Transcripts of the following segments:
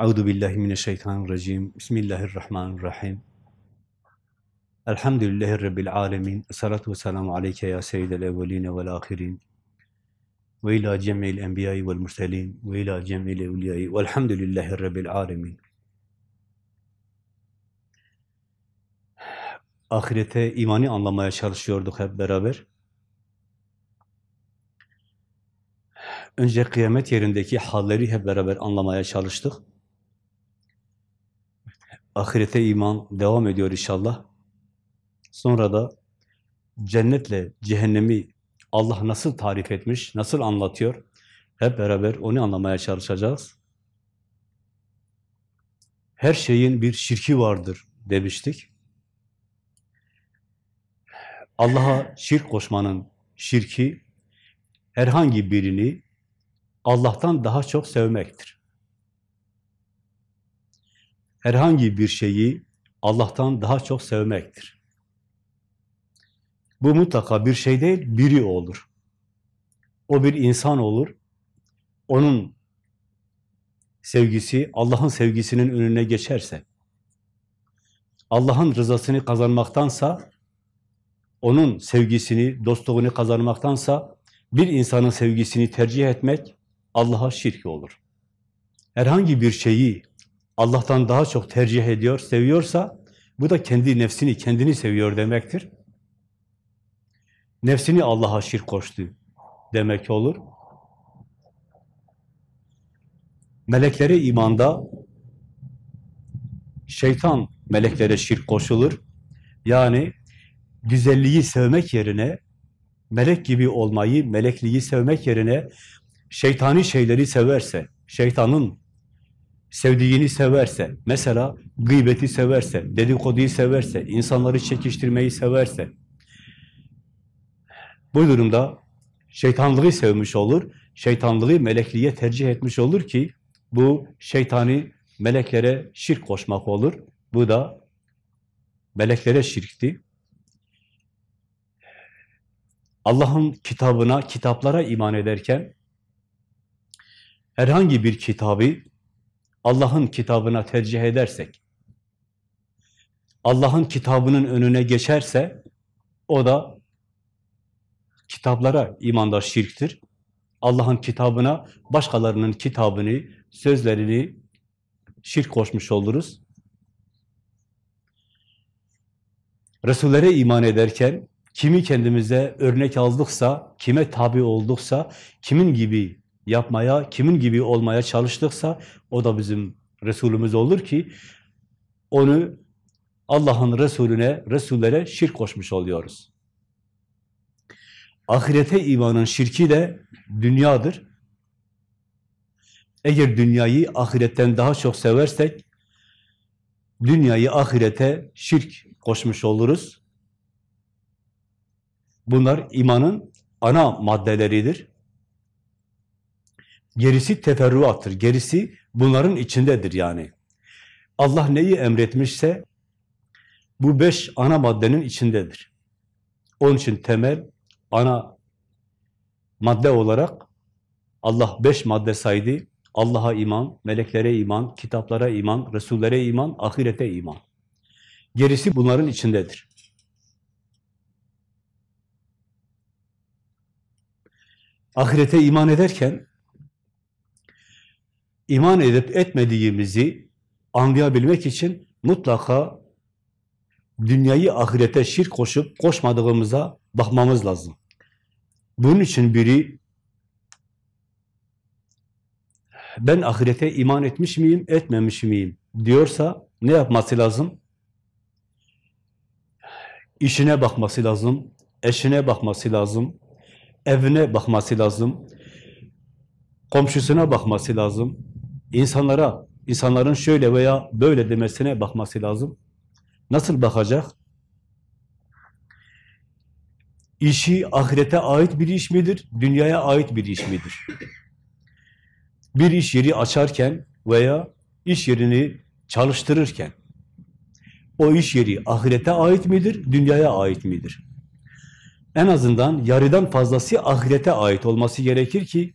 Euzu billahi mineşşeytanirracim. Bismillahirrahmanirrahim. Elhamdülillahi rabbil alamin. Essalatu vesselamu aleyke ya seyyidel evvelin ve'l ahirin. Ve ila cem'il enbiya'i ve'l murselin ve ila cem'il evliya'i ve'lhamdülillahi rabbil alamin. Ahirete imani anlamaya çalışıyorduk hep beraber. Önce kıyamet yerindeki halleri hep beraber anlamaya çalıştık. Ahirete iman devam ediyor inşallah. Sonra da cennetle cehennemi Allah nasıl tarif etmiş, nasıl anlatıyor? Hep beraber onu anlamaya çalışacağız. Her şeyin bir şirki vardır demiştik. Allah'a şirk koşmanın şirki herhangi birini Allah'tan daha çok sevmektir. Herhangi bir şeyi Allah'tan daha çok sevmektir. Bu mutlaka bir şey değil, biri olur. O bir insan olur. Onun sevgisi Allah'ın sevgisinin önüne geçerse, Allah'ın rızasını kazanmaktansa, onun sevgisini, dostluğunu kazanmaktansa, bir insanın sevgisini tercih etmek Allah'a şirk olur. Herhangi bir şeyi Allah'tan daha çok tercih ediyor, seviyorsa, bu da kendi nefsini, kendini seviyor demektir. Nefsini Allah'a şirk koştu demek olur. Meleklere imanda şeytan meleklere şirk koşulur. Yani güzelliği sevmek yerine melek gibi olmayı, melekliği sevmek yerine şeytani şeyleri severse, şeytanın sevdiğini severse, mesela gıybeti severse, dedikoduyu severse, insanları çekiştirmeyi severse, bu durumda şeytanlığı sevmiş olur, şeytanlığı melekliğe tercih etmiş olur ki, bu şeytani meleklere şirk koşmak olur. Bu da meleklere şirkti. Allah'ın kitabına, kitaplara iman ederken, herhangi bir kitabı Allah'ın kitabına tercih edersek, Allah'ın kitabının önüne geçerse, o da kitaplara imanda şirktir. Allah'ın kitabına, başkalarının kitabını, sözlerini şirk koşmuş oluruz. Resullere iman ederken, kimi kendimize örnek aldıksa, kime tabi olduksa, kimin gibi yapmaya, kimin gibi olmaya çalıştıksa, o da bizim Resulümüz olur ki, onu Allah'ın Resulüne, Resullere şirk koşmuş oluyoruz. Ahirete imanın şirki de dünyadır. Eğer dünyayı ahiretten daha çok seversek, dünyayı ahirete şirk koşmuş oluruz. Bunlar imanın ana maddeleridir. Gerisi teferruattır. Gerisi bunların içindedir yani. Allah neyi emretmişse bu beş ana maddenin içindedir. Onun için temel, ana madde olarak Allah beş madde saydı. Allah'a iman, meleklere iman, kitaplara iman, Resullere iman, ahirete iman. Gerisi bunların içindedir. Ahirete iman ederken iman edip etmediğimizi anlayabilmek için mutlaka dünyayı ahirete şirk koşup koşmadığımıza bakmamız lazım. Bunun için biri ben ahirete iman etmiş miyim, etmemiş miyim diyorsa ne yapması lazım? İşine bakması lazım, eşine bakması lazım, evine bakması lazım, komşusuna bakması lazım, insanlara, insanların şöyle veya böyle demesine bakması lazım. Nasıl bakacak? İşi ahirete ait bir iş midir, dünyaya ait bir iş midir? Bir iş yeri açarken veya iş yerini çalıştırırken o iş yeri ahirete ait midir, dünyaya ait midir? En azından yarıdan fazlası ahirete ait olması gerekir ki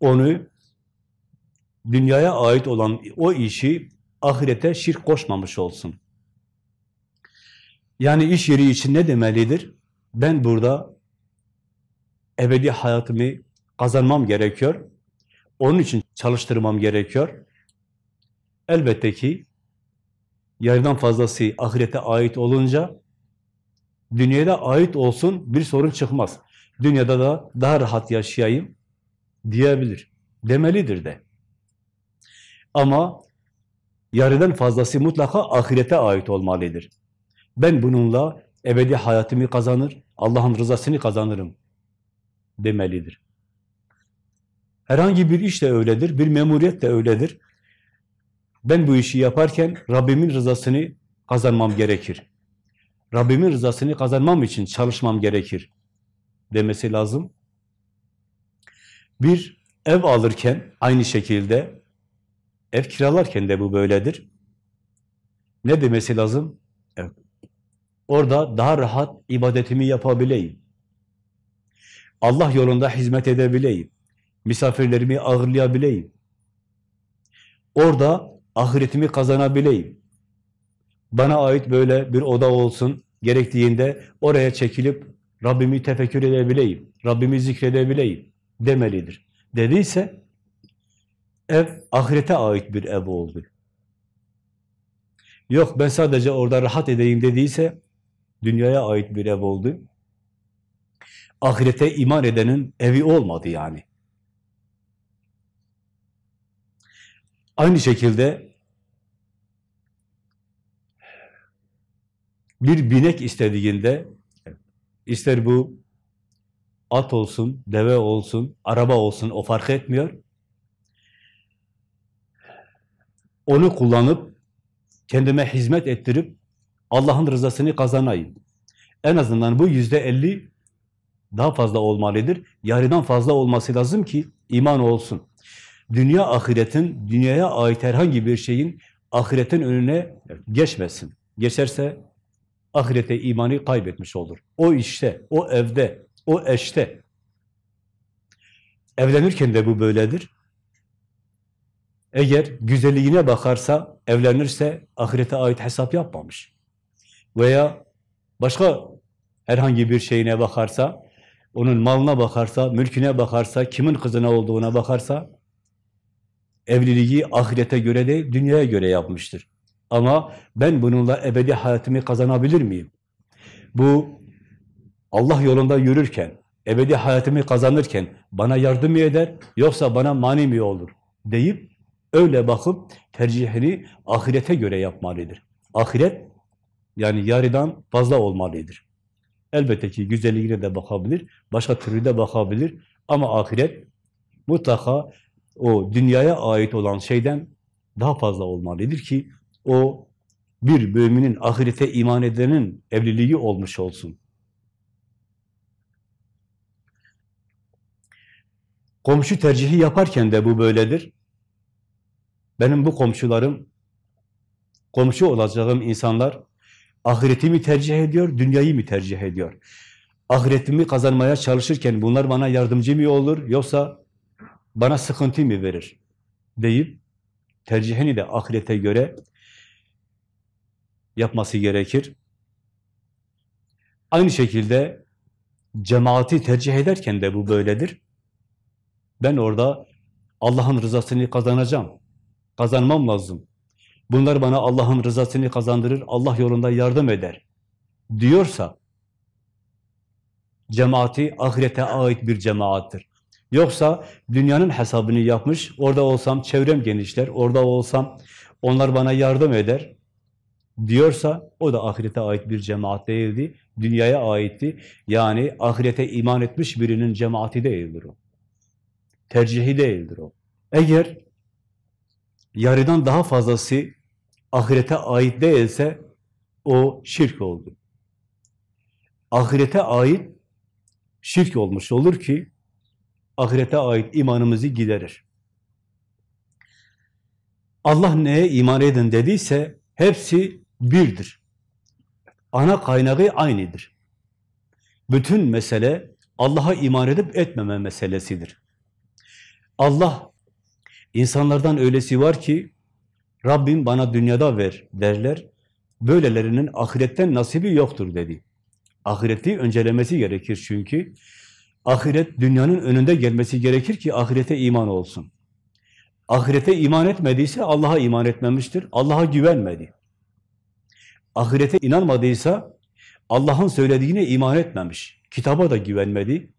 onu dünyaya ait olan o işi ahirete şirk koşmamış olsun. Yani iş yeri için ne demelidir? Ben burada ebedi hayatımı kazanmam gerekiyor. Onun için çalıştırmam gerekiyor. Elbette ki yarıdan fazlası ahirete ait olunca dünyada ait olsun bir sorun çıkmaz. Dünyada da daha rahat yaşayayım diyebilir. Demelidir de. Ama yarıdan fazlası mutlaka ahirete ait olmalıdır. Ben bununla ebedi hayatımı kazanır, Allah'ın rızasını kazanırım demelidir. Herhangi bir iş de öyledir, bir memuriyet de öyledir. Ben bu işi yaparken Rabbimin rızasını kazanmam gerekir. Rabbimin rızasını kazanmam için çalışmam gerekir demesi lazım. Bir ev alırken aynı şekilde ev kiralarken de bu böyledir. Ne demesi lazım? Evet. Orada daha rahat ibadetimi yapabileyim. Allah yolunda hizmet edebileyim. Misafirlerimi ağırlayabileyim. Orada ahiretimi kazanabileyim. Bana ait böyle bir oda olsun, gerektiğinde oraya çekilip Rabbimi tefekkür edebileyim, Rabbimi zikredebileyim demelidir. Dediyse ev ahirete ait bir ev oldu. Yok ben sadece orada rahat edeyim dediyse dünyaya ait bir ev oldu. Ahirete iman edenin evi olmadı yani. Aynı şekilde bir binek istediğinde ister bu at olsun, deve olsun, araba olsun o fark etmiyor. Onu kullanıp kendime hizmet ettirip Allah'ın rızasını kazanayım. En azından bu yüzde elli daha fazla olmalıdır. Yarıdan fazla olması lazım ki iman olsun. Dünya ahiretin, dünyaya ait herhangi bir şeyin ahiretin önüne geçmesin. Geçerse ahirete imanı kaybetmiş olur. O işte, o evde, o eşte. Evlenirken de bu böyledir. Eğer güzelliğine bakarsa, evlenirse ahirete ait hesap yapmamış. Veya başka herhangi bir şeyine bakarsa, onun malına bakarsa, mülküne bakarsa, kimin kızına olduğuna bakarsa, evliliği ahirete göre değil, dünyaya göre yapmıştır. Ama ben bununla ebedi hayatımı kazanabilir miyim? Bu Allah yolunda yürürken, ebedi hayatımı kazanırken bana yardım mı eder, yoksa bana mani mi olur deyip öyle bakıp tercihini ahirete göre yapmalıdır. Ahiret yani yarıdan fazla olmalıdır. Elbette ki güzelliğine de bakabilir, başka türlü de bakabilir ama ahiret mutlaka o dünyaya ait olan şeyden daha fazla olmalıdır ki o bir müminin ahirete iman edenin evliliği olmuş olsun. Komşu tercihi yaparken de bu böyledir. Benim bu komşularım, komşu olacağım insanlar ahiretimi tercih ediyor, dünyayı mı tercih ediyor? Ahiretimi kazanmaya çalışırken bunlar bana yardımcı mı olur yoksa bana sıkıntı mı verir? deyip tercihini de ahirete göre yapması gerekir. Aynı şekilde cemaati tercih ederken de bu böyledir. Ben orada Allah'ın rızasını kazanacağım. Kazanmam lazım. Bunlar bana Allah'ın rızasını kazandırır, Allah yolunda yardım eder diyorsa cemaati ahirete ait bir cemaattir. Yoksa dünyanın hesabını yapmış, orada olsam çevrem genişler, orada olsam onlar bana yardım eder diyorsa o da ahirete ait bir cemaat değildi, dünyaya aitti. Yani ahirete iman etmiş birinin cemaati değildir o. Tercihi değildir o. Eğer yarıdan daha fazlası ahirete ait değilse o şirk oldu. Ahirete ait şirk olmuş olur ki ahirete ait imanımızı giderir. Allah neye iman edin dediyse hepsi birdir. Ana kaynağı aynıdır. Bütün mesele Allah'a iman edip etmeme meselesidir. Allah İnsanlardan öylesi var ki, Rabbim bana dünyada ver derler. Böylelerinin ahiretten nasibi yoktur dedi. Ahireti öncelemesi gerekir çünkü. Ahiret dünyanın önünde gelmesi gerekir ki ahirete iman olsun. Ahirete iman etmediyse Allah'a iman etmemiştir. Allah'a güvenmedi. Ahirete inanmadıysa Allah'ın söylediğine iman etmemiş. Kitaba da güvenmedi.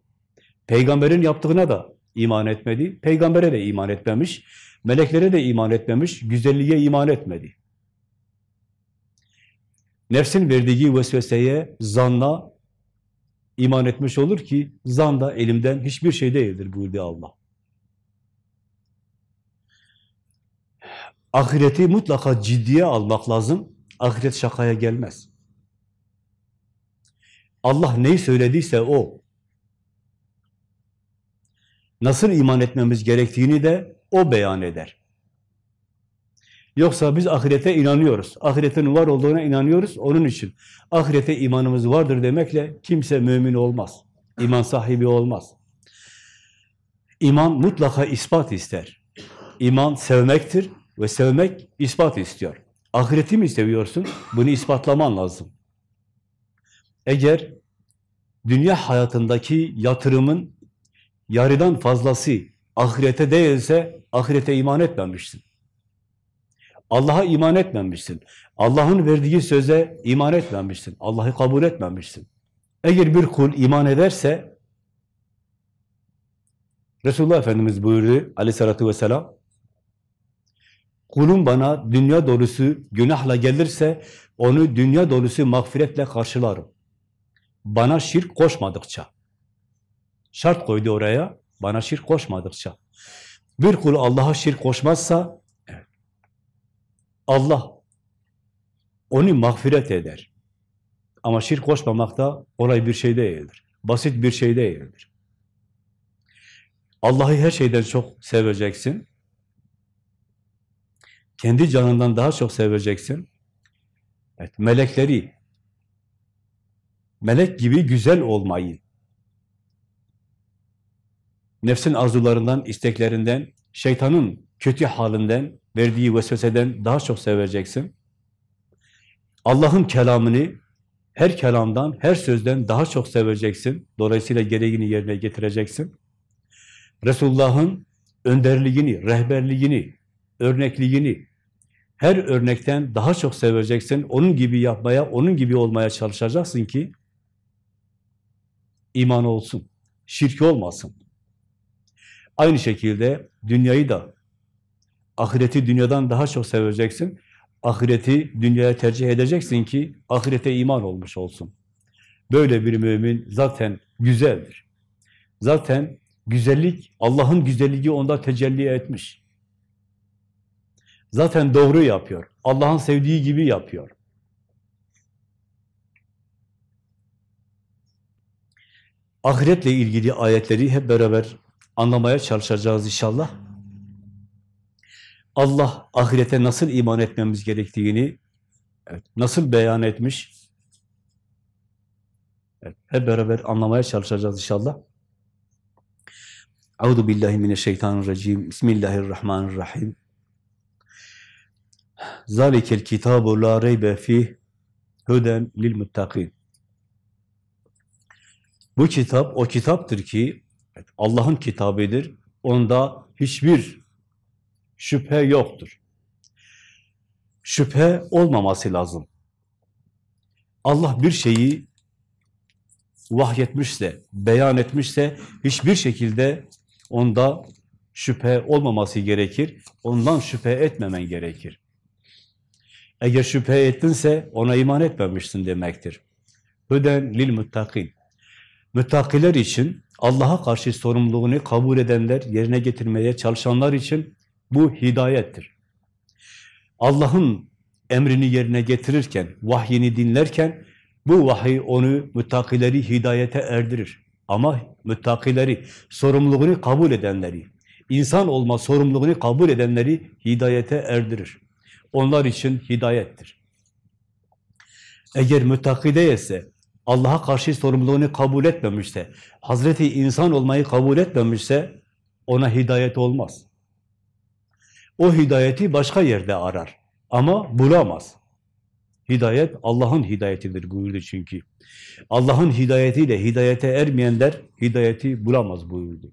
Peygamberin yaptığına da iman etmedi. Peygambere de iman etmemiş. Meleklere de iman etmemiş. Güzelliğe iman etmedi. Nefsin verdiği vesveseye, zanna iman etmiş olur ki zan da elimden hiçbir şey değildir buyurdu Allah. Ahireti mutlaka ciddiye almak lazım. Ahiret şakaya gelmez. Allah neyi söylediyse o. Nasıl iman etmemiz gerektiğini de o beyan eder. Yoksa biz ahirete inanıyoruz. Ahiretin var olduğuna inanıyoruz. Onun için ahirete imanımız vardır demekle kimse mümin olmaz. İman sahibi olmaz. İman mutlaka ispat ister. İman sevmektir ve sevmek ispat istiyor. Ahireti mi seviyorsun? Bunu ispatlaman lazım. Eğer dünya hayatındaki yatırımın yarıdan fazlası ahirete değilse ahirete iman etmemişsin. Allah'a iman etmemişsin. Allah'ın verdiği söze iman etmemişsin. Allah'ı kabul etmemişsin. Eğer bir kul iman ederse Resulullah Efendimiz buyurdu aleyhissalatü vesselam kulum bana dünya dolusu günahla gelirse onu dünya dolusu mağfiretle karşılarım. Bana şirk koşmadıkça. Şart koydu oraya, bana şirk koşmadıkça. Bir kul Allah'a şirk koşmazsa Allah onu mağfiret eder. Ama şirk koşmamak da olay bir şey değildir. Basit bir şey değildir. Allah'ı her şeyden çok seveceksin. Kendi canından daha çok seveceksin. Evet, melekleri, melek gibi güzel olmayı, nefsin arzularından, isteklerinden, şeytanın kötü halinden, verdiği vesveseden daha çok seveceksin. Allah'ın kelamını her kelamdan, her sözden daha çok seveceksin. Dolayısıyla gereğini yerine getireceksin. Resulullah'ın önderliğini, rehberliğini, örnekliğini her örnekten daha çok seveceksin. Onun gibi yapmaya, onun gibi olmaya çalışacaksın ki iman olsun, şirk olmasın. Aynı şekilde dünyayı da, ahireti dünyadan daha çok seveceksin. Ahireti dünyaya tercih edeceksin ki ahirete iman olmuş olsun. Böyle bir mümin zaten güzeldir. Zaten güzellik, Allah'ın güzelliği onda tecelli etmiş. Zaten doğru yapıyor. Allah'ın sevdiği gibi yapıyor. Ahiretle ilgili ayetleri hep beraber anlamaya çalışacağız inşallah. Allah ahirete nasıl iman etmemiz gerektiğini evet, nasıl beyan etmiş? Evet, hep beraber anlamaya çalışacağız inşallah. Euzu billahi mineşşeytanirracim. Bismillahirrahmanirrahim. Zalikel kitabu la reybe fih huden lil muttakin. Bu kitap o kitaptır ki Allah'ın kitabıdır. Onda hiçbir şüphe yoktur. Şüphe olmaması lazım. Allah bir şeyi vahyetmişse, beyan etmişse hiçbir şekilde onda şüphe olmaması gerekir. Ondan şüphe etmemen gerekir. Eğer şüphe ettinse ona iman etmemişsin demektir. Hüden lil muttakin. Müttakiler için Allah'a karşı sorumluluğunu kabul edenler, yerine getirmeye çalışanlar için bu hidayettir. Allah'ın emrini yerine getirirken, vahyini dinlerken bu vahiy onu müttakileri hidayete erdirir. Ama müttakileri, sorumluluğunu kabul edenleri, insan olma sorumluluğunu kabul edenleri hidayete erdirir. Onlar için hidayettir. Eğer müttaki değilse, Allah'a karşı sorumluluğunu kabul etmemişse, Hazreti insan olmayı kabul etmemişse ona hidayet olmaz. O hidayeti başka yerde arar. Ama bulamaz. Hidayet Allah'ın hidayetidir buyurdu çünkü. Allah'ın hidayetiyle hidayete ermeyenler hidayeti bulamaz buyurdu.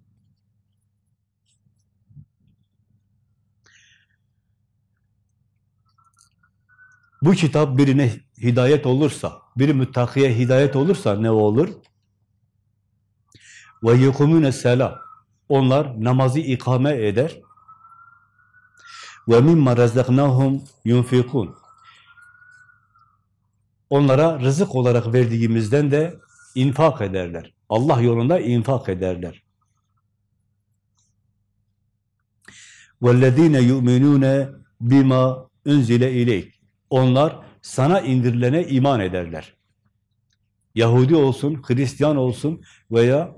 Bu kitap birine hidayet olursa, bir müttakiye hidayet olursa ne olur? Ve yukumune selam. Onlar namazı ikame eder. Ve mimma razaknahum yunfikun. Onlara rızık olarak verdiğimizden de infak ederler. Allah yolunda infak ederler. وَالَّذ۪ينَ يُؤْمِنُونَ بِمَا اُنْزِلَ اِلَيْكَ Onlar sana indirilene iman ederler. Yahudi olsun, Hristiyan olsun veya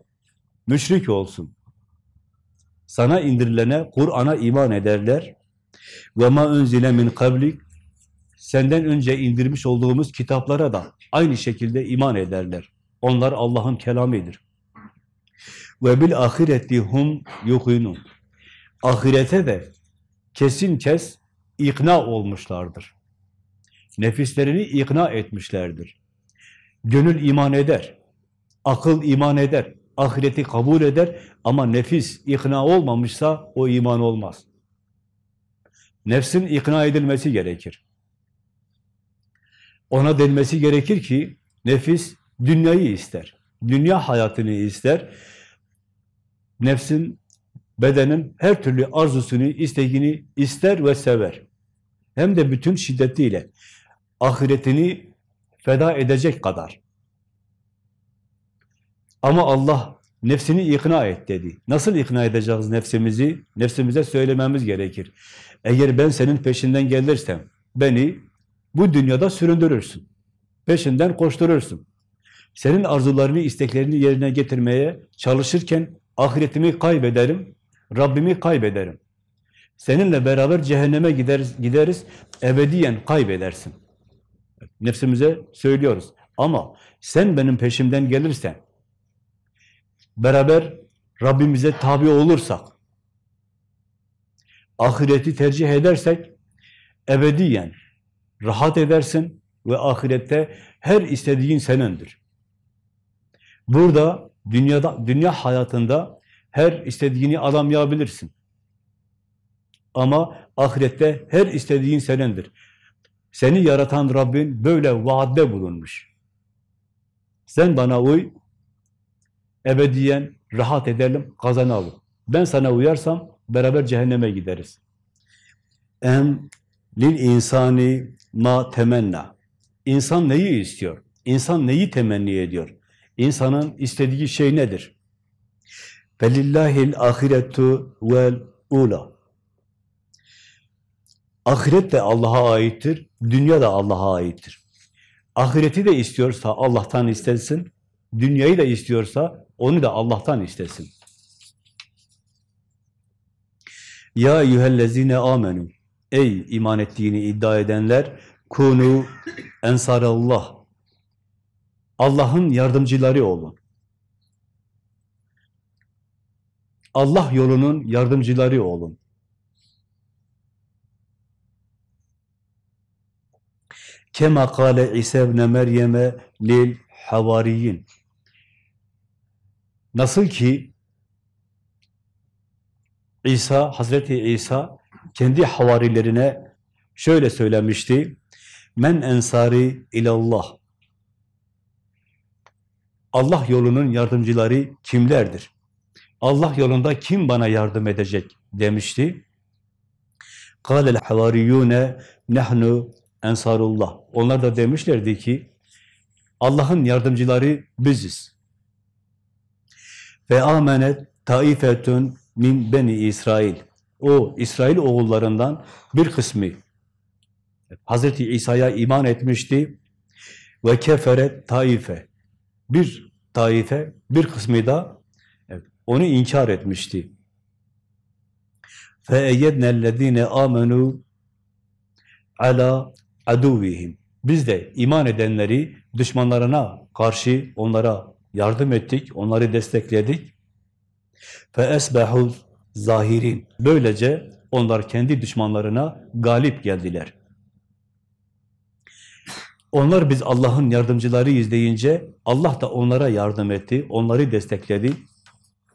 müşrik olsun. Sana indirilene, Kur'an'a iman ederler. Ve ma unzile min kablik senden önce indirmiş olduğumuz kitaplara da aynı şekilde iman ederler. Onlar Allah'ın kelamıdır. Ve bil ahireti hum yuqinun. Ahirete de kesin kes ikna olmuşlardır. Nefislerini ikna etmişlerdir. Gönül iman eder. Akıl iman eder. Ahireti kabul eder ama nefis ikna olmamışsa o iman olmaz. Nefsin ikna edilmesi gerekir. Ona denmesi gerekir ki nefis dünyayı ister. Dünya hayatını ister. Nefsin, bedenin her türlü arzusunu, isteğini ister ve sever. Hem de bütün şiddetiyle ahiretini feda edecek kadar. Ama Allah nefsini ikna et dedi. Nasıl ikna edeceğiz nefsimizi? Nefsimize söylememiz gerekir. Eğer ben senin peşinden gelirsem, beni bu dünyada süründürürsün. Peşinden koşturursun. Senin arzularını, isteklerini yerine getirmeye çalışırken ahiretimi kaybederim, Rabbimi kaybederim. Seninle beraber cehenneme gideriz, gideriz ebediyen kaybedersin. Nefsimize söylüyoruz. Ama sen benim peşimden gelirsen, beraber Rabbimize tabi olursak, ahireti tercih edersek, ebediyen rahat edersin ve ahirette her istediğin senindir. Burada, dünyada, dünya hayatında her istediğini alamayabilirsin. Ama ahirette her istediğin senindir. Seni yaratan Rabbin böyle vaadde bulunmuş. Sen bana uy, ebediyen rahat edelim, kazanalım. Ben sana uyarsam beraber cehenneme gideriz. Em lil insani ma temenna. İnsan neyi istiyor? İnsan neyi temenni ediyor? İnsanın istediği şey nedir? Felillahil ahiretu vel ula. Ahiret de Allah'a aittir, dünya da Allah'a aittir. Ahireti de istiyorsa Allah'tan istesin, dünyayı da istiyorsa onu da Allah'tan istesin. Ya eyyühellezine amenu. Ey iman ettiğini iddia edenler, kunu ensarallah. Allah'ın yardımcıları olun. Allah yolunun yardımcıları olun. Kema kâle İsa ibn Meryem'e lil havariyin. Nasıl ki İsa, Hazreti İsa kendi havarilerine şöyle söylemişti. Men ensari ilallah. Allah yolunun yardımcıları kimlerdir? Allah yolunda kim bana yardım edecek demişti. Kâlel havariyûne nehnu Ensarullah. Onlar da demişlerdi ki Allah'ın yardımcıları biziz. Ve amenet taifetün min beni İsrail. O İsrail oğullarından bir kısmı Hazreti İsa'ya iman etmişti ve keferet taife. Bir taife, bir kısmı da onu inkar etmişti. Fe eyyednellezine amenu ala aduvihim. Biz de iman edenleri düşmanlarına karşı onlara yardım ettik, onları destekledik. Fe esbehu zahirin. Böylece onlar kendi düşmanlarına galip geldiler. Onlar biz Allah'ın yardımcılarıyız deyince Allah da onlara yardım etti, onları destekledi.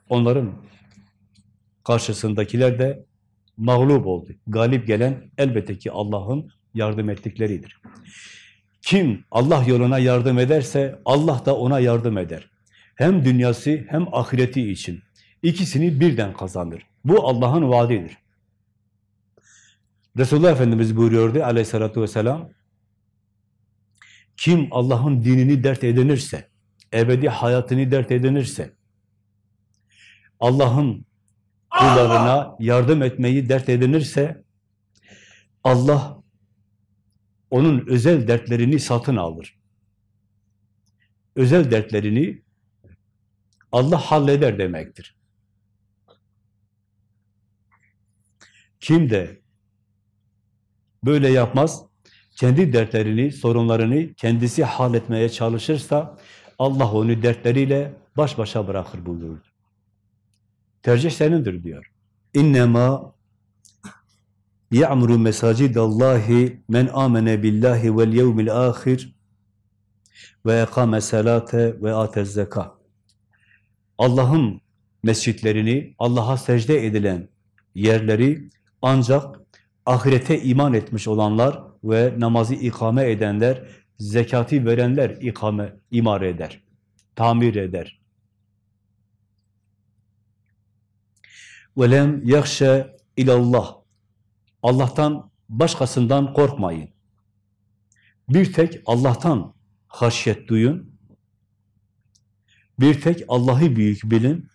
Onların karşısındakiler de mağlup oldu. Galip gelen elbette ki Allah'ın yardım ettikleridir. Kim Allah yoluna yardım ederse Allah da ona yardım eder. Hem dünyası hem ahireti için. İkisini birden kazanır. Bu Allah'ın vaadidir. Resulullah Efendimiz buyuruyordu aleyhissalatü vesselam, kim Allah'ın dinini dert edinirse, ebedi hayatını dert edinirse, Allah'ın kullarına yardım etmeyi dert edinirse, Allah onun özel dertlerini satın alır. Özel dertlerini Allah halleder demektir. Kim de böyle yapmaz, kendi dertlerini, sorunlarını kendisi halletmeye çalışırsa Allah onu dertleriyle baş başa bırakır buyurdu. Tercih senindir diyor. İnnemâ ya'muru mesacidallahi men amene billahi vel yevmil ahir ve ekame salate ve atez zeka. Allah'ın mescitlerini, Allah'a secde edilen yerleri ancak ahirete iman etmiş olanlar ve namazı ikame edenler, zekati verenler ikame, imar eder, tamir eder. وَلَمْ يَخْشَ ilallah. Allah'tan başkasından korkmayın. Bir tek Allah'tan haşyet duyun. Bir tek Allah'ı büyük bilin.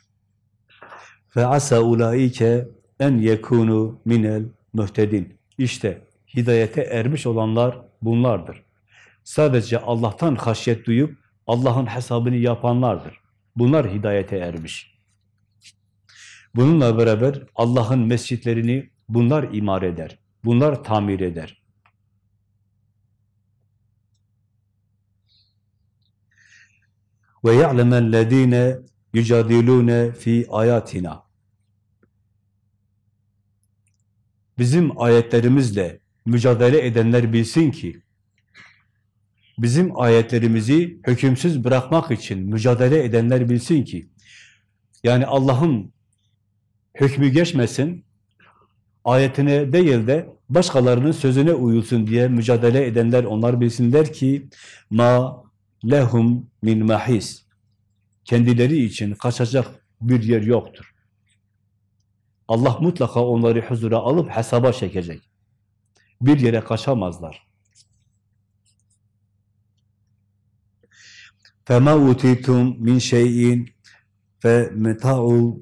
Ve asa ulaike en yekunu minel muhtedin. İşte hidayete ermiş olanlar bunlardır. Sadece Allah'tan haşyet duyup Allah'ın hesabını yapanlardır. Bunlar hidayete ermiş. Bununla beraber Allah'ın mescitlerini bunlar imar eder. Bunlar tamir eder. Ve ya'lemellezine yücadilune fi ayatina. Bizim ayetlerimizle mücadele edenler bilsin ki bizim ayetlerimizi hükümsüz bırakmak için mücadele edenler bilsin ki yani Allah'ın hükmü geçmesin, ayetine değil de başkalarının sözüne uyulsun diye mücadele edenler onlar bilsinler ki ma lehum min mahis kendileri için kaçacak bir yer yoktur. Allah mutlaka onları huzura alıp hesaba çekecek. Bir yere kaçamazlar. فَمَا اُتِيتُمْ مِنْ شَيْءٍ فَمَتَعُ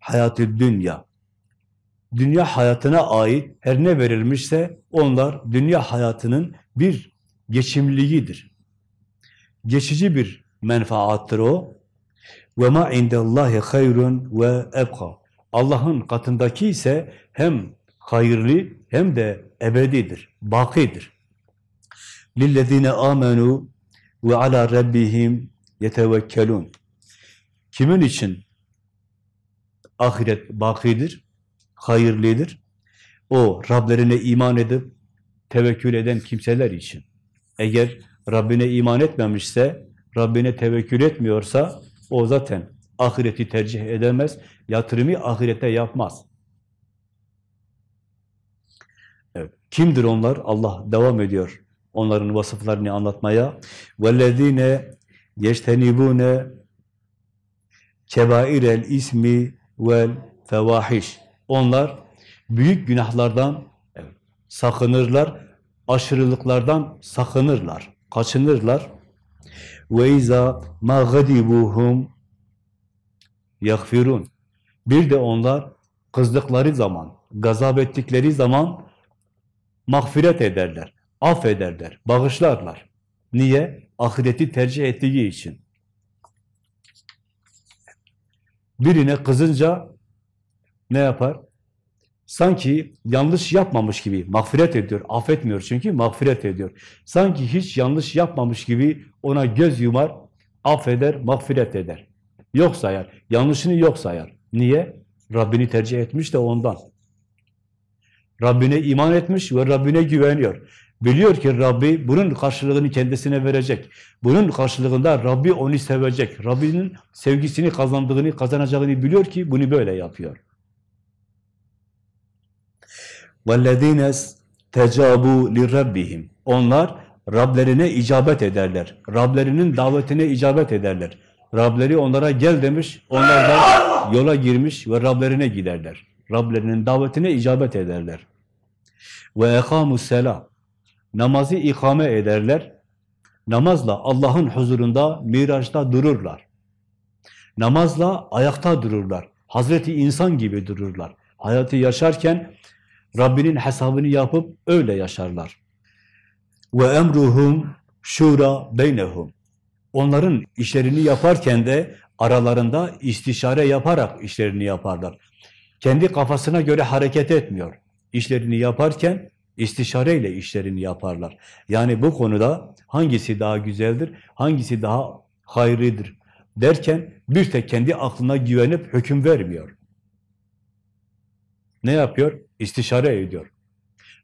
hayatı dünya. Dünya hayatına ait her ne verilmişse onlar dünya hayatının bir geçimliliğidir. Geçici bir menfaattır o. Ve ma indallahi hayrun ve ebqa. Allah'ın katındaki ise hem hayırlı hem de ebedidir, bakidir. Lillezine amenu ve ala rabbihim yetevekkelun. Kimin için ahiret bakidir, hayırlıdır? O Rablerine iman edip tevekkül eden kimseler için. Eğer Rabbine iman etmemişse, Rabbine tevekkül etmiyorsa o zaten ahireti tercih edemez, yatırımı ahirete yapmaz. Evet. Kimdir onlar? Allah devam ediyor onların vasıflarını anlatmaya. وَالَّذ۪ينَ يَجْتَنِبُونَ كَبَائِرَ الْاِسْمِ vel fevahiş. Onlar büyük günahlardan sakınırlar, aşırılıklardan sakınırlar, kaçınırlar. Ve iza ma gadibuhum yaghfirun. Bir de onlar kızdıkları zaman, gazap ettikleri zaman mağfiret ederler, affederler, bağışlarlar. Niye? Ahireti tercih ettiği için. Birine kızınca ne yapar? Sanki yanlış yapmamış gibi mağfiret ediyor, affetmiyor çünkü mağfiret ediyor. Sanki hiç yanlış yapmamış gibi ona göz yumar, affeder, mağfiret eder. Yok sayar, yanlışını yok sayar. Niye? Rabbini tercih etmiş de ondan. Rabbine iman etmiş ve Rabbine güveniyor. Biliyor ki Rabbi bunun karşılığını kendisine verecek. Bunun karşılığında Rabbi onu sevecek. Rabbinin sevgisini kazandığını, kazanacağını biliyor ki bunu böyle yapıyor. وَالَّذ۪ينَ tecabu li rabbihim. Onlar Rablerine icabet ederler. Rablerinin davetine icabet ederler. Rableri onlara gel demiş, onlar da yola girmiş ve Rablerine giderler. Rablerinin davetine icabet ederler. Ve ekamus selam. Namazı ikame ederler. Namazla Allah'ın huzurunda, miraçta dururlar. Namazla ayakta dururlar. Hazreti insan gibi dururlar. Hayatı yaşarken Rabbinin hesabını yapıp öyle yaşarlar. Ve emruhum şura beynehum. Onların işlerini yaparken de aralarında istişare yaparak işlerini yaparlar. Kendi kafasına göre hareket etmiyor. İşlerini yaparken istişareyle işlerini yaparlar. Yani bu konuda hangisi daha güzeldir, hangisi daha hayırlıdır derken bir tek kendi aklına güvenip hüküm vermiyor. Ne yapıyor? İstişare ediyor.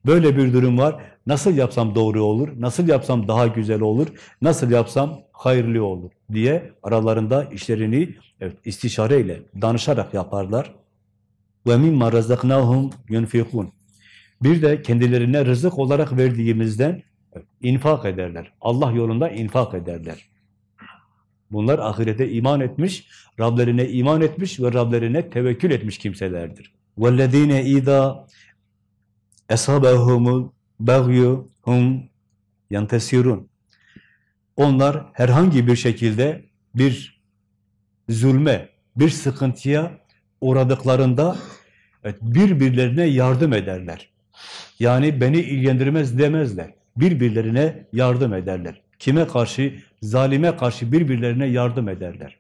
Böyle bir durum var. Nasıl yapsam doğru olur, nasıl yapsam daha güzel olur, nasıl yapsam hayırlı olur diye aralarında işlerini evet, istişareyle, danışarak yaparlar. Ve mimma razaknahum. Bir de kendilerine rızık olarak verdiğimizden infak ederler. Allah yolunda infak ederler. Bunlar ahirete iman etmiş, Rablerine iman etmiş ve Rablerine tevekkül etmiş kimselerdir. وَالَّذ۪ينَ اِذَا اَصَابَهُمُ بَغْيُ hum yantesirun. Onlar herhangi bir şekilde bir zulme, bir sıkıntıya uğradıklarında evet, birbirlerine yardım ederler. Yani beni ilgilendirmez demezler. Birbirlerine yardım ederler. Kime karşı? Zalime karşı birbirlerine yardım ederler.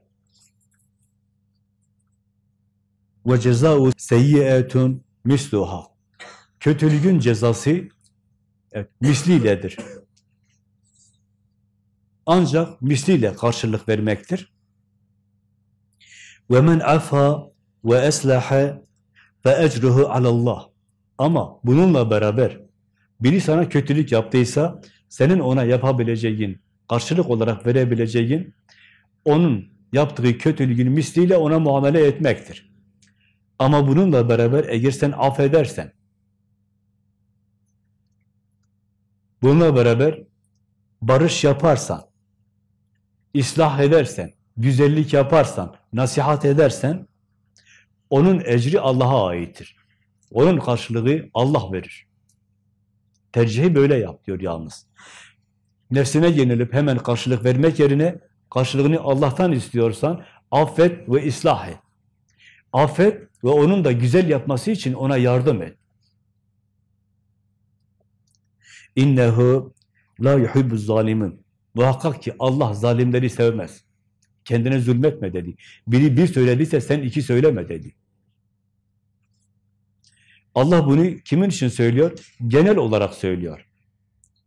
Ve cezau seyyietun misluha. Kötülüğün cezası evet, misliyledir. Ancak misliyle karşılık vermektir. Ve men afa ve eslaha fe ecruhu alallah. Ama bununla beraber biri sana kötülük yaptıysa senin ona yapabileceğin, karşılık olarak verebileceğin onun yaptığı kötülüğün misliyle ona muamele etmektir. Ama bununla beraber eğer sen affedersen, bununla beraber barış yaparsan, ıslah edersen, güzellik yaparsan, nasihat edersen, onun ecri Allah'a aittir. Onun karşılığı Allah verir. Tercihi böyle yap diyor yalnız. Nefsine yenilip hemen karşılık vermek yerine karşılığını Allah'tan istiyorsan affet ve ıslah et. Affet ve onun da güzel yapması için ona yardım et. İnnehu la yuhibbu zalimin. Muhakkak ki Allah zalimleri sevmez. Kendine zulmetme dedi. Biri bir söylediyse sen iki söyleme dedi. Allah bunu kimin için söylüyor? Genel olarak söylüyor.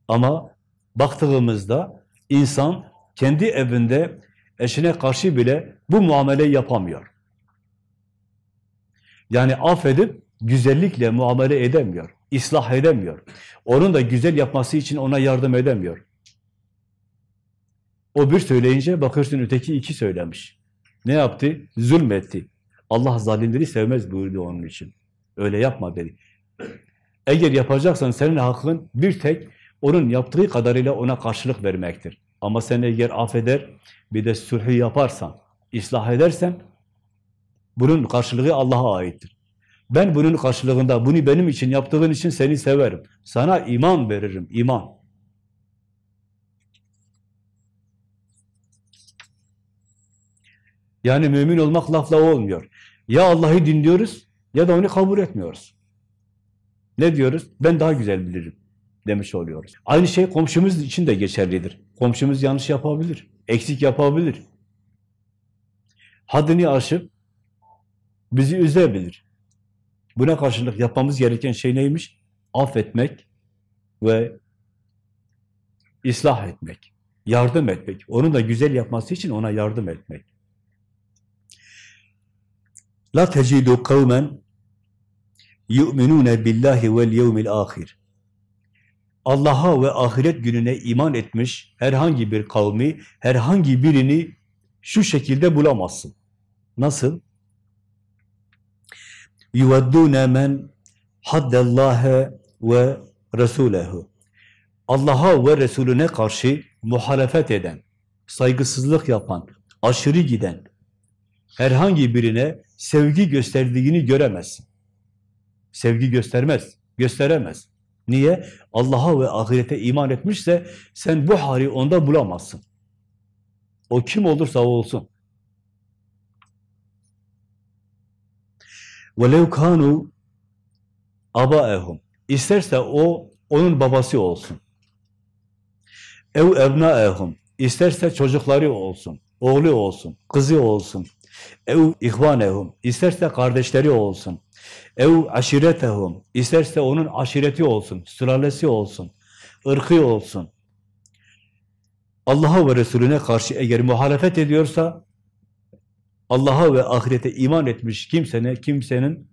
Ama baktığımızda insan kendi evinde eşine karşı bile bu muamele yapamıyor. Yani affedip güzellikle muamele edemiyor, ıslah edemiyor. Onun da güzel yapması için ona yardım edemiyor. O bir söyleyince bakırsın öteki iki söylemiş. Ne yaptı? Zulmetti. Allah zalimleri sevmez buyurdu onun için. Öyle yapma dedi. Eğer yapacaksan senin hakkın bir tek onun yaptığı kadarıyla ona karşılık vermektir. Ama sen eğer affeder, bir de sulhü yaparsan, ıslah edersen bunun karşılığı Allah'a aittir. Ben bunun karşılığında, bunu benim için yaptığın için seni severim. Sana iman veririm, iman. Yani mümin olmak lafla olmuyor. Ya Allah'ı dinliyoruz ya da onu kabul etmiyoruz. Ne diyoruz? Ben daha güzel bilirim demiş oluyoruz. Aynı şey komşumuz için de geçerlidir. Komşumuz yanlış yapabilir, eksik yapabilir. Haddini aşıp bizi üzebilir. Buna karşılık yapmamız gereken şey neymiş? Affetmek ve ıslah etmek, yardım etmek. Onun da güzel yapması için ona yardım etmek. La tecidu kavmen yu'minune billahi vel yevmil ahir. Allah'a ve ahiret gününe iman etmiş herhangi bir kavmi, herhangi birini şu şekilde bulamazsın. Nasıl? Yuveddûne men haddallâhe ve resûlehu. Allah'a ve Resulüne karşı muhalefet eden, saygısızlık yapan, aşırı giden, herhangi birine sevgi gösterdiğini göremezsin. Sevgi göstermez, gösteremez. Niye? Allah'a ve ahirete iman etmişse sen bu hali onda bulamazsın. O kim olursa olsun. وَلَوْ كَانُوا abaehum. İsterse o onun babası olsun. Ev ebnaehum. İsterse çocukları olsun, oğlu olsun, kızı olsun. Ev ihvanehum. İsterse kardeşleri olsun. Ev aşiretehum. İsterse onun aşireti olsun, sülalesi olsun, ırkı olsun. Allah'a ve Resulüne karşı eğer muhalefet ediyorsa Allah'a ve ahirete iman etmiş kimsenin, kimsenin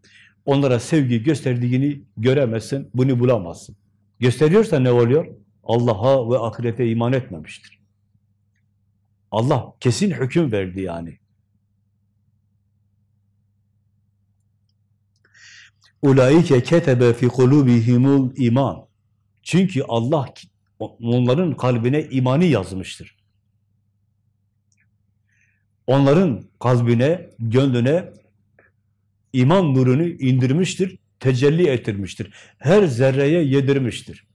onlara sevgi gösterdiğini göremezsin, bunu bulamazsın. Gösteriyorsa ne oluyor? Allah'a ve ahirete iman etmemiştir. Allah kesin hüküm verdi yani. Ulaike ketebe fi kulubihimul iman. Çünkü Allah onların kalbine imanı yazmıştır. Onların kalbine, gönlüne iman nurunu indirmiştir, tecelli ettirmiştir. Her zerreye yedirmiştir.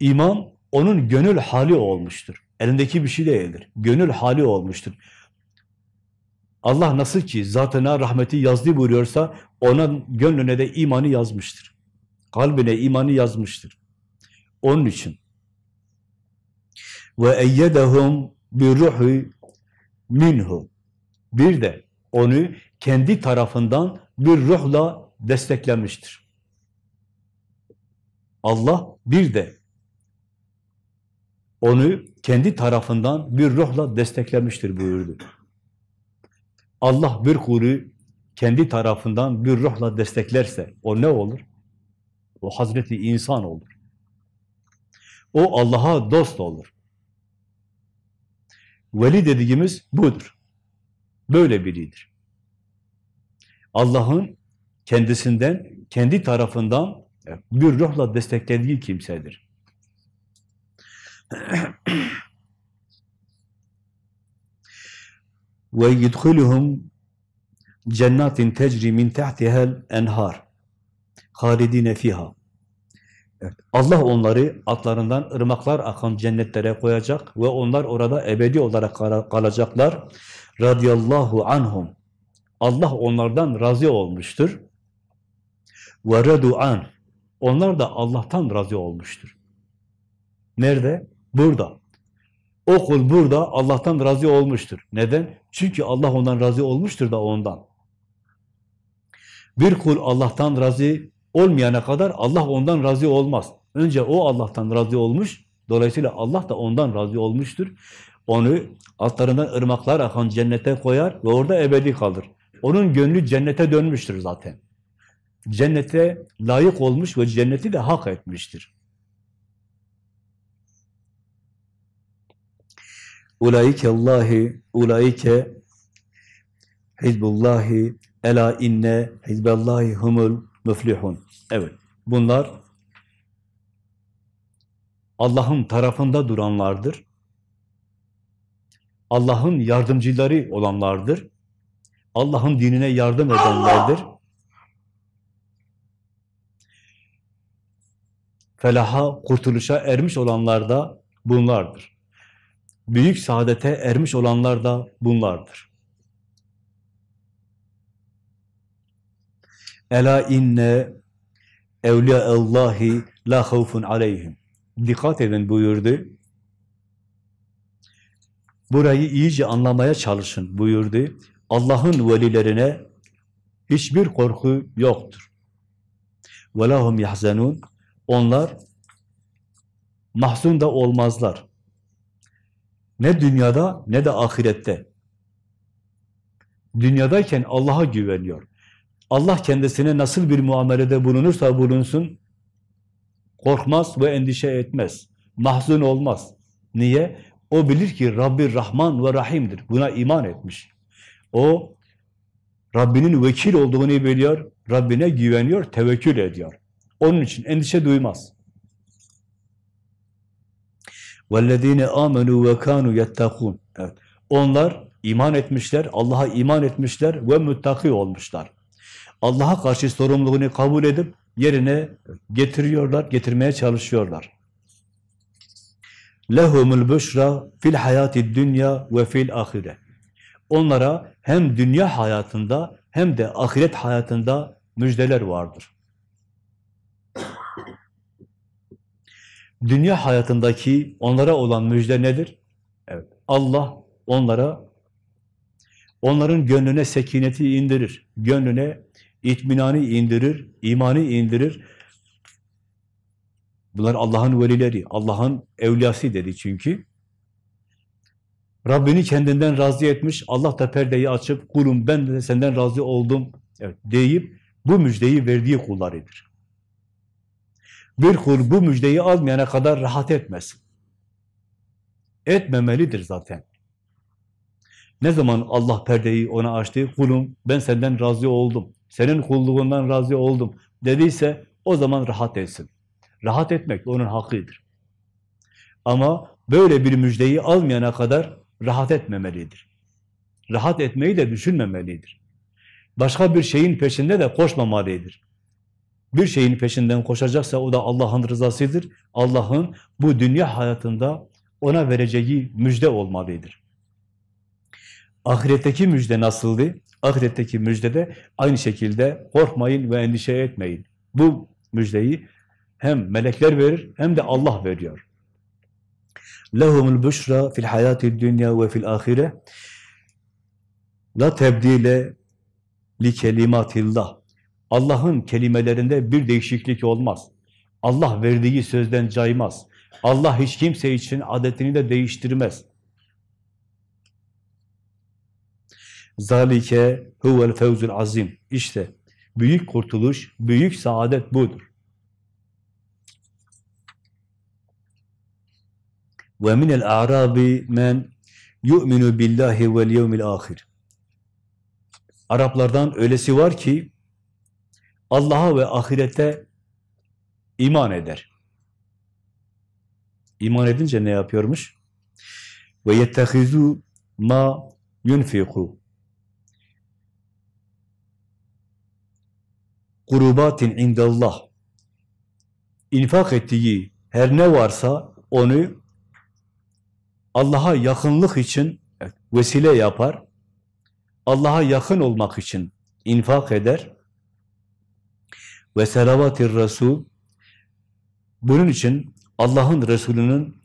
İman onun gönül hali olmuştur. Elindeki bir şey değildir. Gönül hali olmuştur. Allah nasıl ki zatına rahmeti yazdı buyuruyorsa ona gönlüne de imanı yazmıştır. Kalbine imanı yazmıştır. Onun için ve eyyedehum bir ruhu minhu. Bir de onu kendi tarafından bir ruhla desteklemiştir. Allah bir de onu kendi tarafından bir ruhla desteklemiştir buyurdu. Allah bir kulu kendi tarafından bir ruhla desteklerse o ne olur? O Hazreti insan olur. O Allah'a dost olur. Veli dediğimiz budur. Böyle biridir. Allah'ın kendisinden, kendi tarafından bir ruhla desteklediği kimsedir. ve yudkhiluhum cennetin tecri min tahtiha'l enhar halidine fiha. Evet. Allah onları altlarından ırmaklar akan cennetlere koyacak ve onlar orada ebedi olarak kalacaklar. Radiyallahu anhum. Allah onlardan razı olmuştur. Ve redu an. Onlar da Allah'tan razı olmuştur. Nerede? Burada. O kul burada Allah'tan razı olmuştur. Neden? Çünkü Allah ondan razı olmuştur da ondan. Bir kul Allah'tan razı olmayana kadar Allah ondan razı olmaz. Önce o Allah'tan razı olmuş, dolayısıyla Allah da ondan razı olmuştur. Onu altlarından ırmaklar akan cennete koyar ve orada ebedi kalır. Onun gönlü cennete dönmüştür zaten. Cennete layık olmuş ve cenneti de hak etmiştir. Ulaike Allahi, ulaike Hizbullahi, ela inne hizballahi humul müflihun. Evet, bunlar Allah'ın tarafında duranlardır. Allah'ın yardımcıları olanlardır. Allah'ın dinine yardım edenlerdir. Felaha, kurtuluşa ermiş olanlar da bunlardır. Büyük saadete ermiş olanlar da bunlardır. Ela inne evliyaullahi la havfun aleyhim. Dikkat edin buyurdu. Burayı iyice anlamaya çalışın buyurdu. Allah'ın velilerine hiçbir korku yoktur. وَلَهُمْ يَحْزَنُونَ Onlar mahzun da olmazlar. Ne dünyada ne de ahirette. Dünyadayken Allah'a güveniyor. Allah kendisine nasıl bir muamelede bulunursa bulunsun, korkmaz ve endişe etmez. Mahzun olmaz. Niye? O bilir ki Rabbi Rahman ve Rahim'dir. Buna iman etmiş. O Rabbinin vekil olduğunu biliyor, Rabbine güveniyor, tevekkül ediyor. Onun için endişe duymaz. وَالَّذ۪ينَ آمَنُوا وَكَانُوا يَتَّقُونَ evet. Onlar iman etmişler, Allah'a iman etmişler ve müttaki olmuşlar. Allah'a karşı sorumluluğunu kabul edip yerine getiriyorlar, getirmeye çalışıyorlar. Lehumul büşra fil hayati dünya ve fil ahire. Onlara hem dünya hayatında hem de ahiret hayatında müjdeler vardır. Dünya hayatındaki onlara olan müjde nedir? Evet, Allah onlara onların gönlüne sekineti indirir. Gönlüne itminanı indirir, imanı indirir. Bunlar Allah'ın velileri, Allah'ın evliyası dedi çünkü. Rabbini kendinden razı etmiş, Allah da perdeyi açıp, kulum ben de senden razı oldum evet, deyip bu müjdeyi verdiği kullarıdır. Bir kul bu müjdeyi almayana kadar rahat etmez. Etmemelidir zaten. Ne zaman Allah perdeyi ona açtı, kulum ben senden razı oldum, senin kulluğundan razı oldum dediyse o zaman rahat etsin. Rahat etmek onun hakkıdır. Ama böyle bir müjdeyi almayana kadar rahat etmemelidir. Rahat etmeyi de düşünmemelidir. Başka bir şeyin peşinde de koşmamalıdır. Bir şeyin peşinden koşacaksa o da Allah'ın rızasıdır. Allah'ın bu dünya hayatında ona vereceği müjde olmalıdır. Ahiretteki müjde nasıldı? Ahiretteki müjdede aynı şekilde korkmayın ve endişe etmeyin. Bu müjdeyi hem melekler verir hem de Allah veriyor. Lehumul büşra fil hayati dünya ve fil ahire la tebdile li kelimatillah. Allah'ın kelimelerinde bir değişiklik olmaz. Allah verdiği sözden caymaz. Allah hiç kimse için adetini de değiştirmez. Zalike huvel fevzul azim. İşte büyük kurtuluş, büyük saadet budur. Ve minel a'rabi men yu'minu billahi vel yevmil ahir. Araplardan öylesi var ki Allah'a ve ahirete iman eder. İman edince ne yapıyormuş? Ve yettehizu ma yunfiku kurubatin indallah infak ettiği her ne varsa onu Allah'a yakınlık için vesile yapar. Allah'a yakın olmak için infak eder. Ve selavatir Resul bunun için Allah'ın Resulü'nün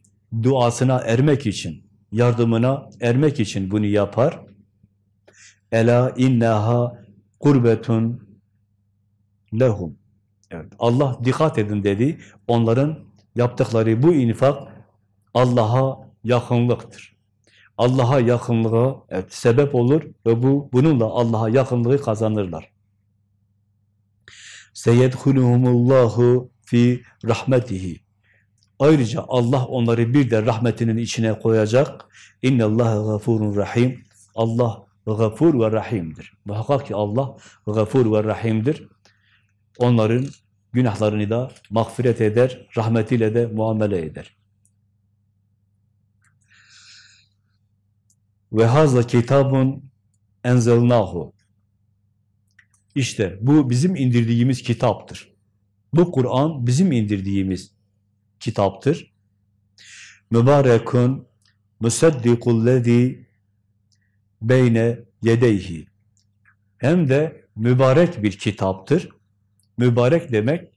duasına ermek için, yardımına ermek için bunu yapar. Ela innaha kurbetun lehum. Evet, Allah dikkat edin dedi. Onların yaptıkları bu infak Allah'a yakınlıktır. Allah'a yakınlığa evet, sebep olur ve bu bununla Allah'a yakınlığı kazanırlar. Seyedhuluhumullahu fi rahmetihi. Ayrıca Allah onları bir de rahmetinin içine koyacak. İnnallâhe gafurun rahim. Allah gafur ve rahimdir. Muhakkak ki Allah gafur ve rahimdir. Onların günahlarını da mağfiret eder, rahmetiyle de muamele eder. Ve hazla kitabun enzelnahu. İşte bu bizim indirdiğimiz kitaptır. Bu Kur'an bizim indirdiğimiz kitaptır. Mübarekun musaddikullezî beyne yedeyhi. Hem de mübarek bir kitaptır. Mübarek demek,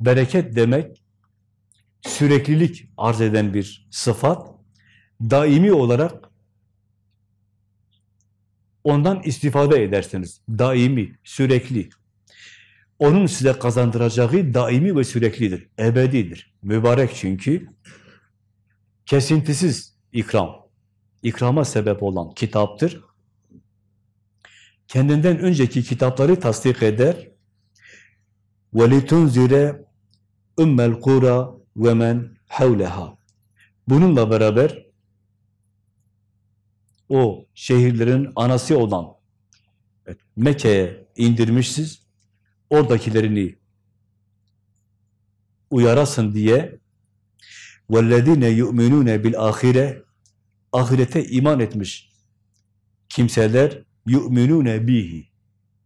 bereket demek, süreklilik arz eden bir sıfat, daimi olarak ondan istifade edersiniz. Daimi, sürekli. Onun size kazandıracağı daimi ve süreklidir, ebedidir. Mübarek çünkü kesintisiz ikram, ikrama sebep olan kitaptır. kendinden önceki kitapları tasdik eder. وَلِتُنْزِرَ اُمَّ الْقُورَ وَمَنْ حَوْلَهَا Bununla beraber o şehirlerin anası olan evet, Mekke'ye indirmişsiz. Oradakilerini uyarasın diye وَالَّذ۪ينَ يُؤْمِنُونَ بِالْآخِرَةِ Ahirete iman etmiş kimseler yu'minune bihi.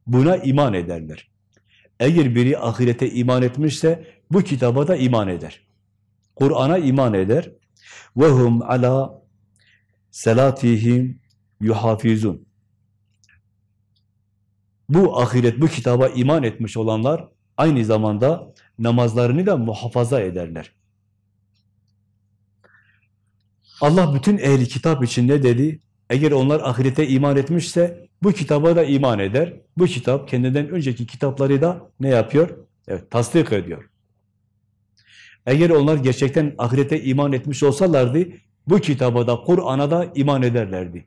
Buna iman ederler. Eğer biri ahirete iman etmişse bu kitaba da iman eder. Kur'an'a iman eder. Ve hum ala salatihim yuhafizun. Bu ahiret, bu kitaba iman etmiş olanlar aynı zamanda namazlarını da muhafaza ederler. Allah bütün ehli kitap için ne dedi? Eğer onlar ahirete iman etmişse bu kitaba da iman eder. Bu kitap kendinden önceki kitapları da ne yapıyor? Evet, tasdik ediyor. Eğer onlar gerçekten ahirete iman etmiş olsalardı, bu kitaba da, Kur'an'a da iman ederlerdi.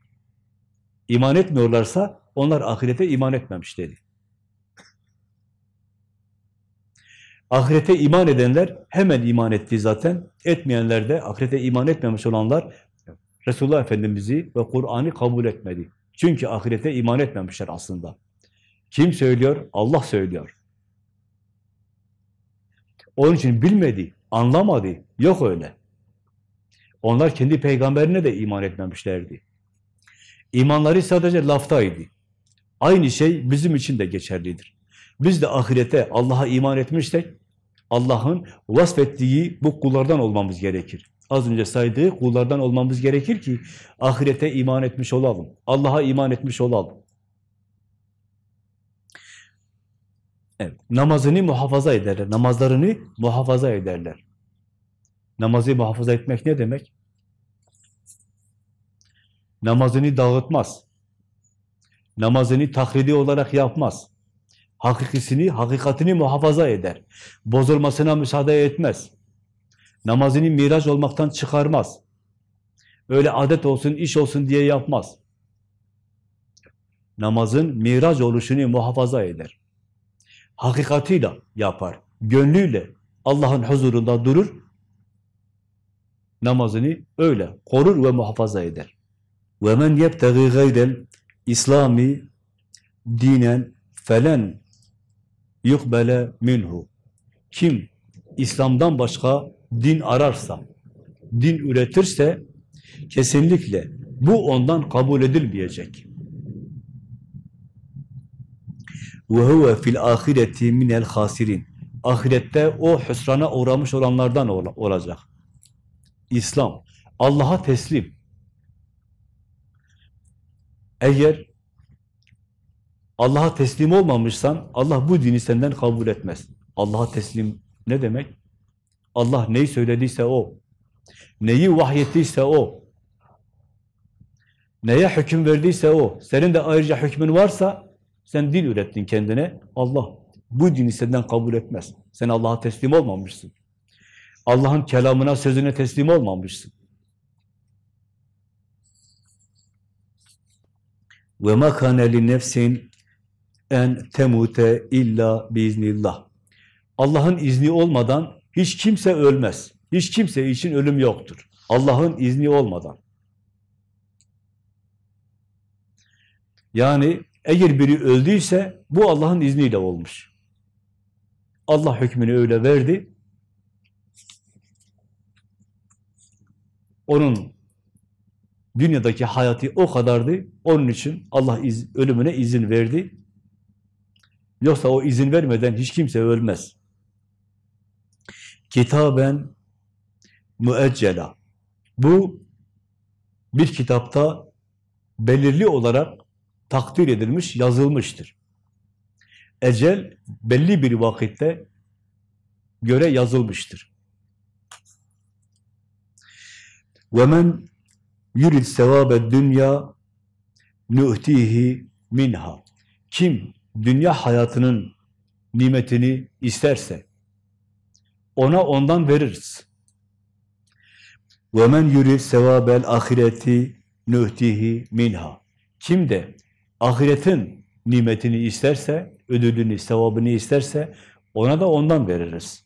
İman etmiyorlarsa, onlar ahirete iman etmemiş dedi. Ahirete iman edenler hemen iman etti zaten. Etmeyenler de, ahirete iman etmemiş olanlar, Resulullah Efendimiz'i ve Kur'an'ı kabul etmedi. Çünkü ahirete iman etmemişler aslında. Kim söylüyor? Allah söylüyor. Onun için bilmedi, anlamadı. Yok öyle. Onlar kendi peygamberine de iman etmemişlerdi. İmanları sadece laftaydı. Aynı şey bizim için de geçerlidir. Biz de ahirete Allah'a iman etmişsek, Allah'ın vasfettiği bu kullardan olmamız gerekir. Az önce saydığı kullardan olmamız gerekir ki ahirete iman etmiş olalım. Allah'a iman etmiş olalım. Evet, namazını muhafaza ederler. Namazlarını muhafaza ederler. Namazı muhafaza etmek ne demek? Namazını dağıtmaz. Namazını takridi olarak yapmaz. Hakikisini, hakikatini muhafaza eder. Bozulmasına müsaade etmez. Namazını miraç olmaktan çıkarmaz. Öyle adet olsun, iş olsun diye yapmaz. Namazın miraç oluşunu muhafaza eder. Hakikatiyle yapar. Gönlüyle Allah'ın huzurunda durur. Namazını öyle korur ve muhafaza eder. وَمَنْ يَبْتَغِي غَيْرَ İslami dinen felen yukbele minhu. Kim İslam'dan başka din ararsa, din üretirse kesinlikle bu ondan kabul edilmeyecek. Ve huve fil ahireti minel hasirin. Ahirette o hüsrana uğramış olanlardan olacak. İslam, Allah'a teslim. Eğer Allah'a teslim olmamışsan Allah bu dini senden kabul etmez. Allah'a teslim ne demek? Allah neyi söylediyse o, neyi vahyettiyse o, neye hüküm verdiyse o, senin de ayrıca hükmün varsa, sen din ürettin kendine, Allah bu dini senden kabul etmez. Sen Allah'a teslim olmamışsın. Allah'ın kelamına, sözüne teslim olmamışsın. Ve ma kana li nefsin en temute illa biiznillah. Allah'ın izni olmadan hiç kimse ölmez. Hiç kimse için ölüm yoktur. Allah'ın izni olmadan. Yani eğer biri öldüyse bu Allah'ın izniyle olmuş. Allah hükmünü öyle verdi. Onun dünyadaki hayatı o kadardı. Onun için Allah iz, ölümüne izin verdi. Yoksa o izin vermeden hiç kimse ölmez kitaben müeccela. Bu bir kitapta belirli olarak takdir edilmiş, yazılmıştır. Ecel belli bir vakitte göre yazılmıştır. وَمَنْ يُرِدْ سَوَابَ dünya نُؤْتِيهِ minha. Kim dünya hayatının nimetini isterse, ona ondan veririz. وَمَنْ يُرِدْ سَوَابَ الْاَخِرَةِ نُهْتِهِ minha. Kim de ahiretin nimetini isterse, ödülünü, sevabını isterse ona da ondan veririz.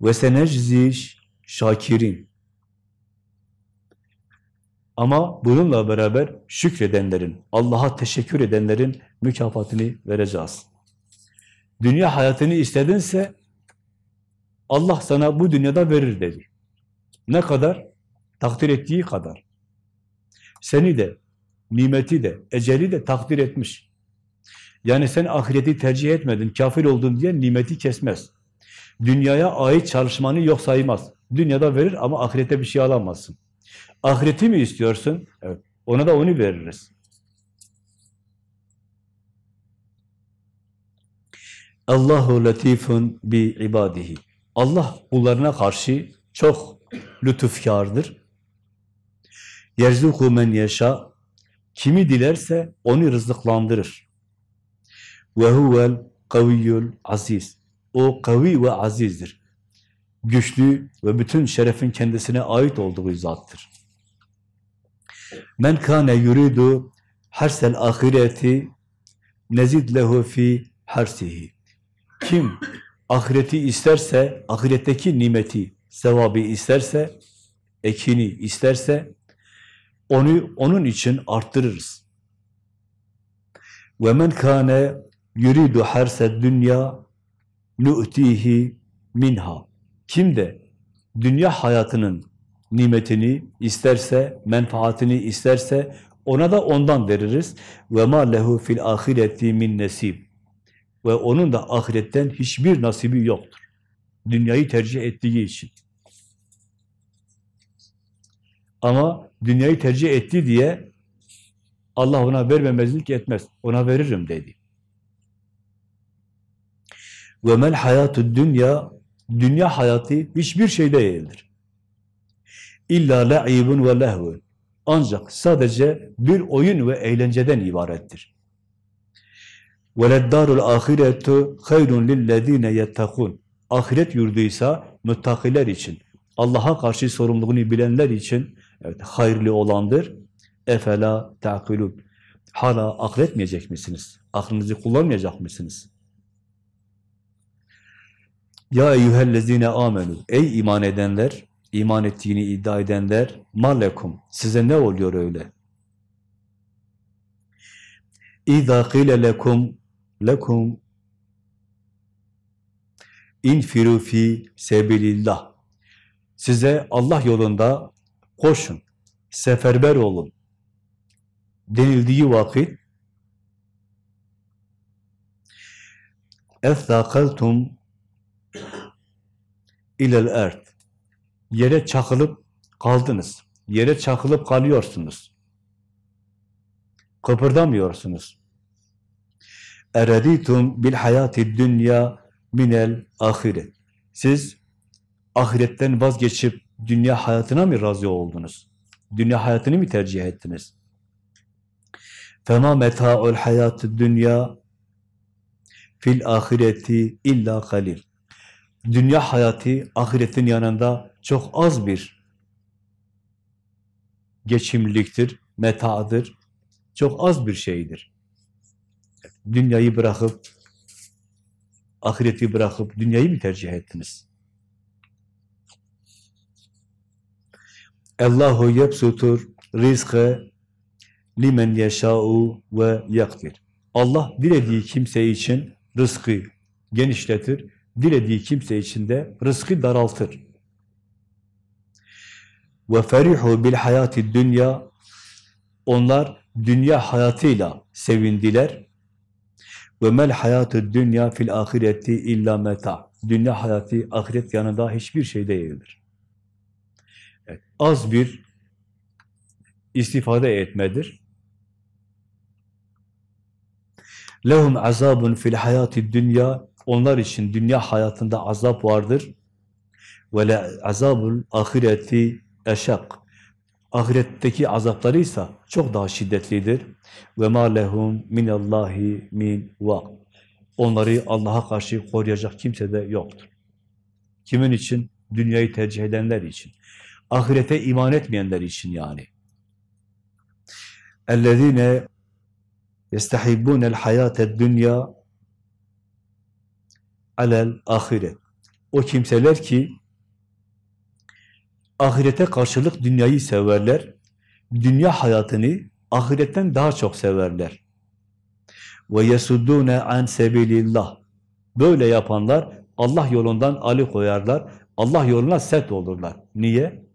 Ve seneczi şakirin. Ama bununla beraber şükredenlerin, Allah'a teşekkür edenlerin mükafatını vereceğiz. Dünya hayatını istedinse Allah sana bu dünyada verir dedi. Ne kadar? Takdir ettiği kadar. Seni de, nimeti de, eceli de takdir etmiş. Yani sen ahireti tercih etmedin, kafir oldun diye nimeti kesmez. Dünyaya ait çalışmanı yok saymaz. Dünyada verir ama ahirete bir şey alamazsın. Ahireti mi istiyorsun? Evet. Ona da onu veririz. Allahu latifun bi ibadihi. Allah kullarına karşı çok lütufkardır. Yerzuku men yeşâ. Kimi dilerse onu rızıklandırır. Ve huvel kaviyyul aziz. O kavi ve azizdir. Güçlü ve bütün şerefin kendisine ait olduğu zattır. Men kâne yuridu harsel ahireti nezid lehu fi harsihi. Kim ahireti isterse, ahiretteki nimeti, sevabı isterse, ekini isterse, onu onun için arttırırız. Men kâne yuridu harsed dünya nu'tihi minha. Kim de dünya hayatının nimetini isterse, menfaatini isterse ona da ondan veririz. Ve ma lehu fil ahireti min nesib. Ve onun da ahiretten hiçbir nasibi yoktur. Dünyayı tercih ettiği için. Ama dünyayı tercih etti diye Allah ona vermemezlik etmez. Ona veririm dedi. Ve mel hayatü dünya dünya hayatı hiçbir şey değildir. İlla la'ibun ve lehvun. Ancak sadece bir oyun ve eğlenceden ibarettir. وَلَدَّارُ الْآخِرَةُ خَيْرٌ لِلَّذ۪ينَ يَتَّقُونَ Ahiret yurduysa müttakiler için, Allah'a karşı sorumluluğunu bilenler için evet, hayırlı olandır. Efela ta'kilun. Hala akletmeyecek misiniz? Aklınızı kullanmayacak mısınız? Ya eyyühellezine amenu. Ey iman edenler, iman ettiğini iddia edenler, malekum. Size ne oluyor öyle? İza qile lekum lekum infiru fi sebilillah. Size Allah yolunda koşun, seferber olun denildiği vakit اَفْثَاقَلْتُمْ ilel erd. Yere çakılıp kaldınız. Yere çakılıp kalıyorsunuz. Kıpırdamıyorsunuz. Ereditum bil hayati dünya minel ahiret. Siz ahiretten vazgeçip dünya hayatına mı razı oldunuz? Dünya hayatını mı tercih ettiniz? Fema meta'ul hayatı dünya fil ahireti illa kalil. Dünya hayatı ahiretin yanında çok az bir geçimliliktir, metadır. Çok az bir şeydir. Dünyayı bırakıp, ahireti bırakıp dünyayı mı tercih ettiniz? Allahu yebsutur rizkı limen yeşâ'u ve yakdir. Allah dilediği kimse için rızkı genişletir, dilediği kimse için de rızkı daraltır. Ve ferihu bil hayati dünya onlar dünya hayatıyla sevindiler. Ve mel hayatü dünya fil ahireti illa meta. Dünya hayatı ahiret yanında hiçbir şey değildir. Evet, az bir istifade etmedir. Lehum azabun fil hayati dünya onlar için dünya hayatında azap vardır. Ve le azabul ahireti eşak Ahiretteki azapları ise çok daha şiddetlidir. Ve ma lehum minallahi min vak. Onları Allah'a karşı koruyacak kimse de yoktur. Kimin için? Dünyayı tercih edenler için. Ahirete iman etmeyenler için yani. اَلَّذ۪ينَ يَسْتَحِبُّونَ الْحَيَاةَ الدُّنْيَا alel ahiret. O kimseler ki ahirete karşılık dünyayı severler, dünya hayatını ahiretten daha çok severler. Ve yesuddune an sebilillah. Böyle yapanlar Allah yolundan ali koyarlar, Allah yoluna set olurlar. Niye?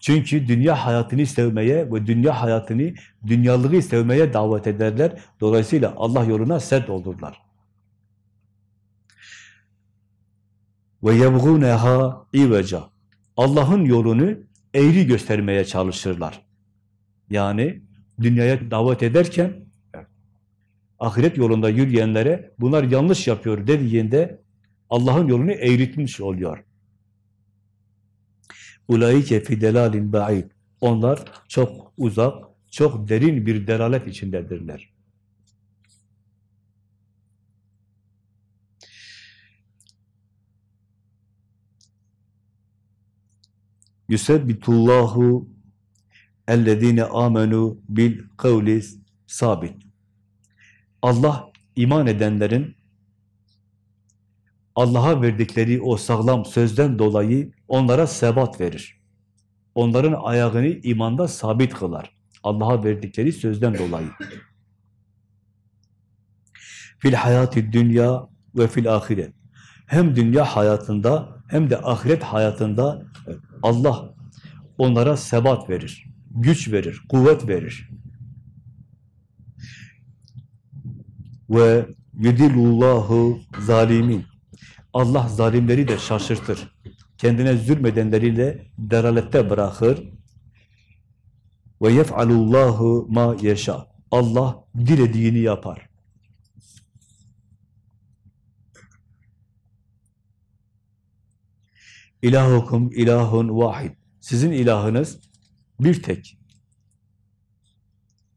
Çünkü dünya hayatını sevmeye ve dünya hayatını, dünyalığı sevmeye davet ederler. Dolayısıyla Allah yoluna set olurlar. Ve yebğûneha iveca. Allah'ın yolunu eğri göstermeye çalışırlar. Yani dünyaya davet ederken ahiret yolunda yürüyenlere bunlar yanlış yapıyor dediğinde Allah'ın yolunu eğritmiş oluyor. Ulaike fi delalin ba'id. Onlar çok uzak, çok derin bir delalet içindedirler. Yusebbitullahu ellezine amenu bil kavlis sabit. Allah iman edenlerin Allah'a verdikleri o sağlam sözden dolayı onlara sebat verir. Onların ayağını imanda sabit kılar. Allah'a verdikleri sözden dolayı. Fil hayati dünya ve fil ahiret. Hem dünya hayatında hem de ahiret hayatında Allah onlara sebat verir, güç verir, kuvvet verir. Ve yudilullahu zalimin. Allah zalimleri de şaşırtır. Kendine zulmedenleriyle deralette bırakır. Ve yef'alullahu ma yeşa. Allah dilediğini yapar. İlahukum ilahun vahid. Sizin ilahınız bir tek.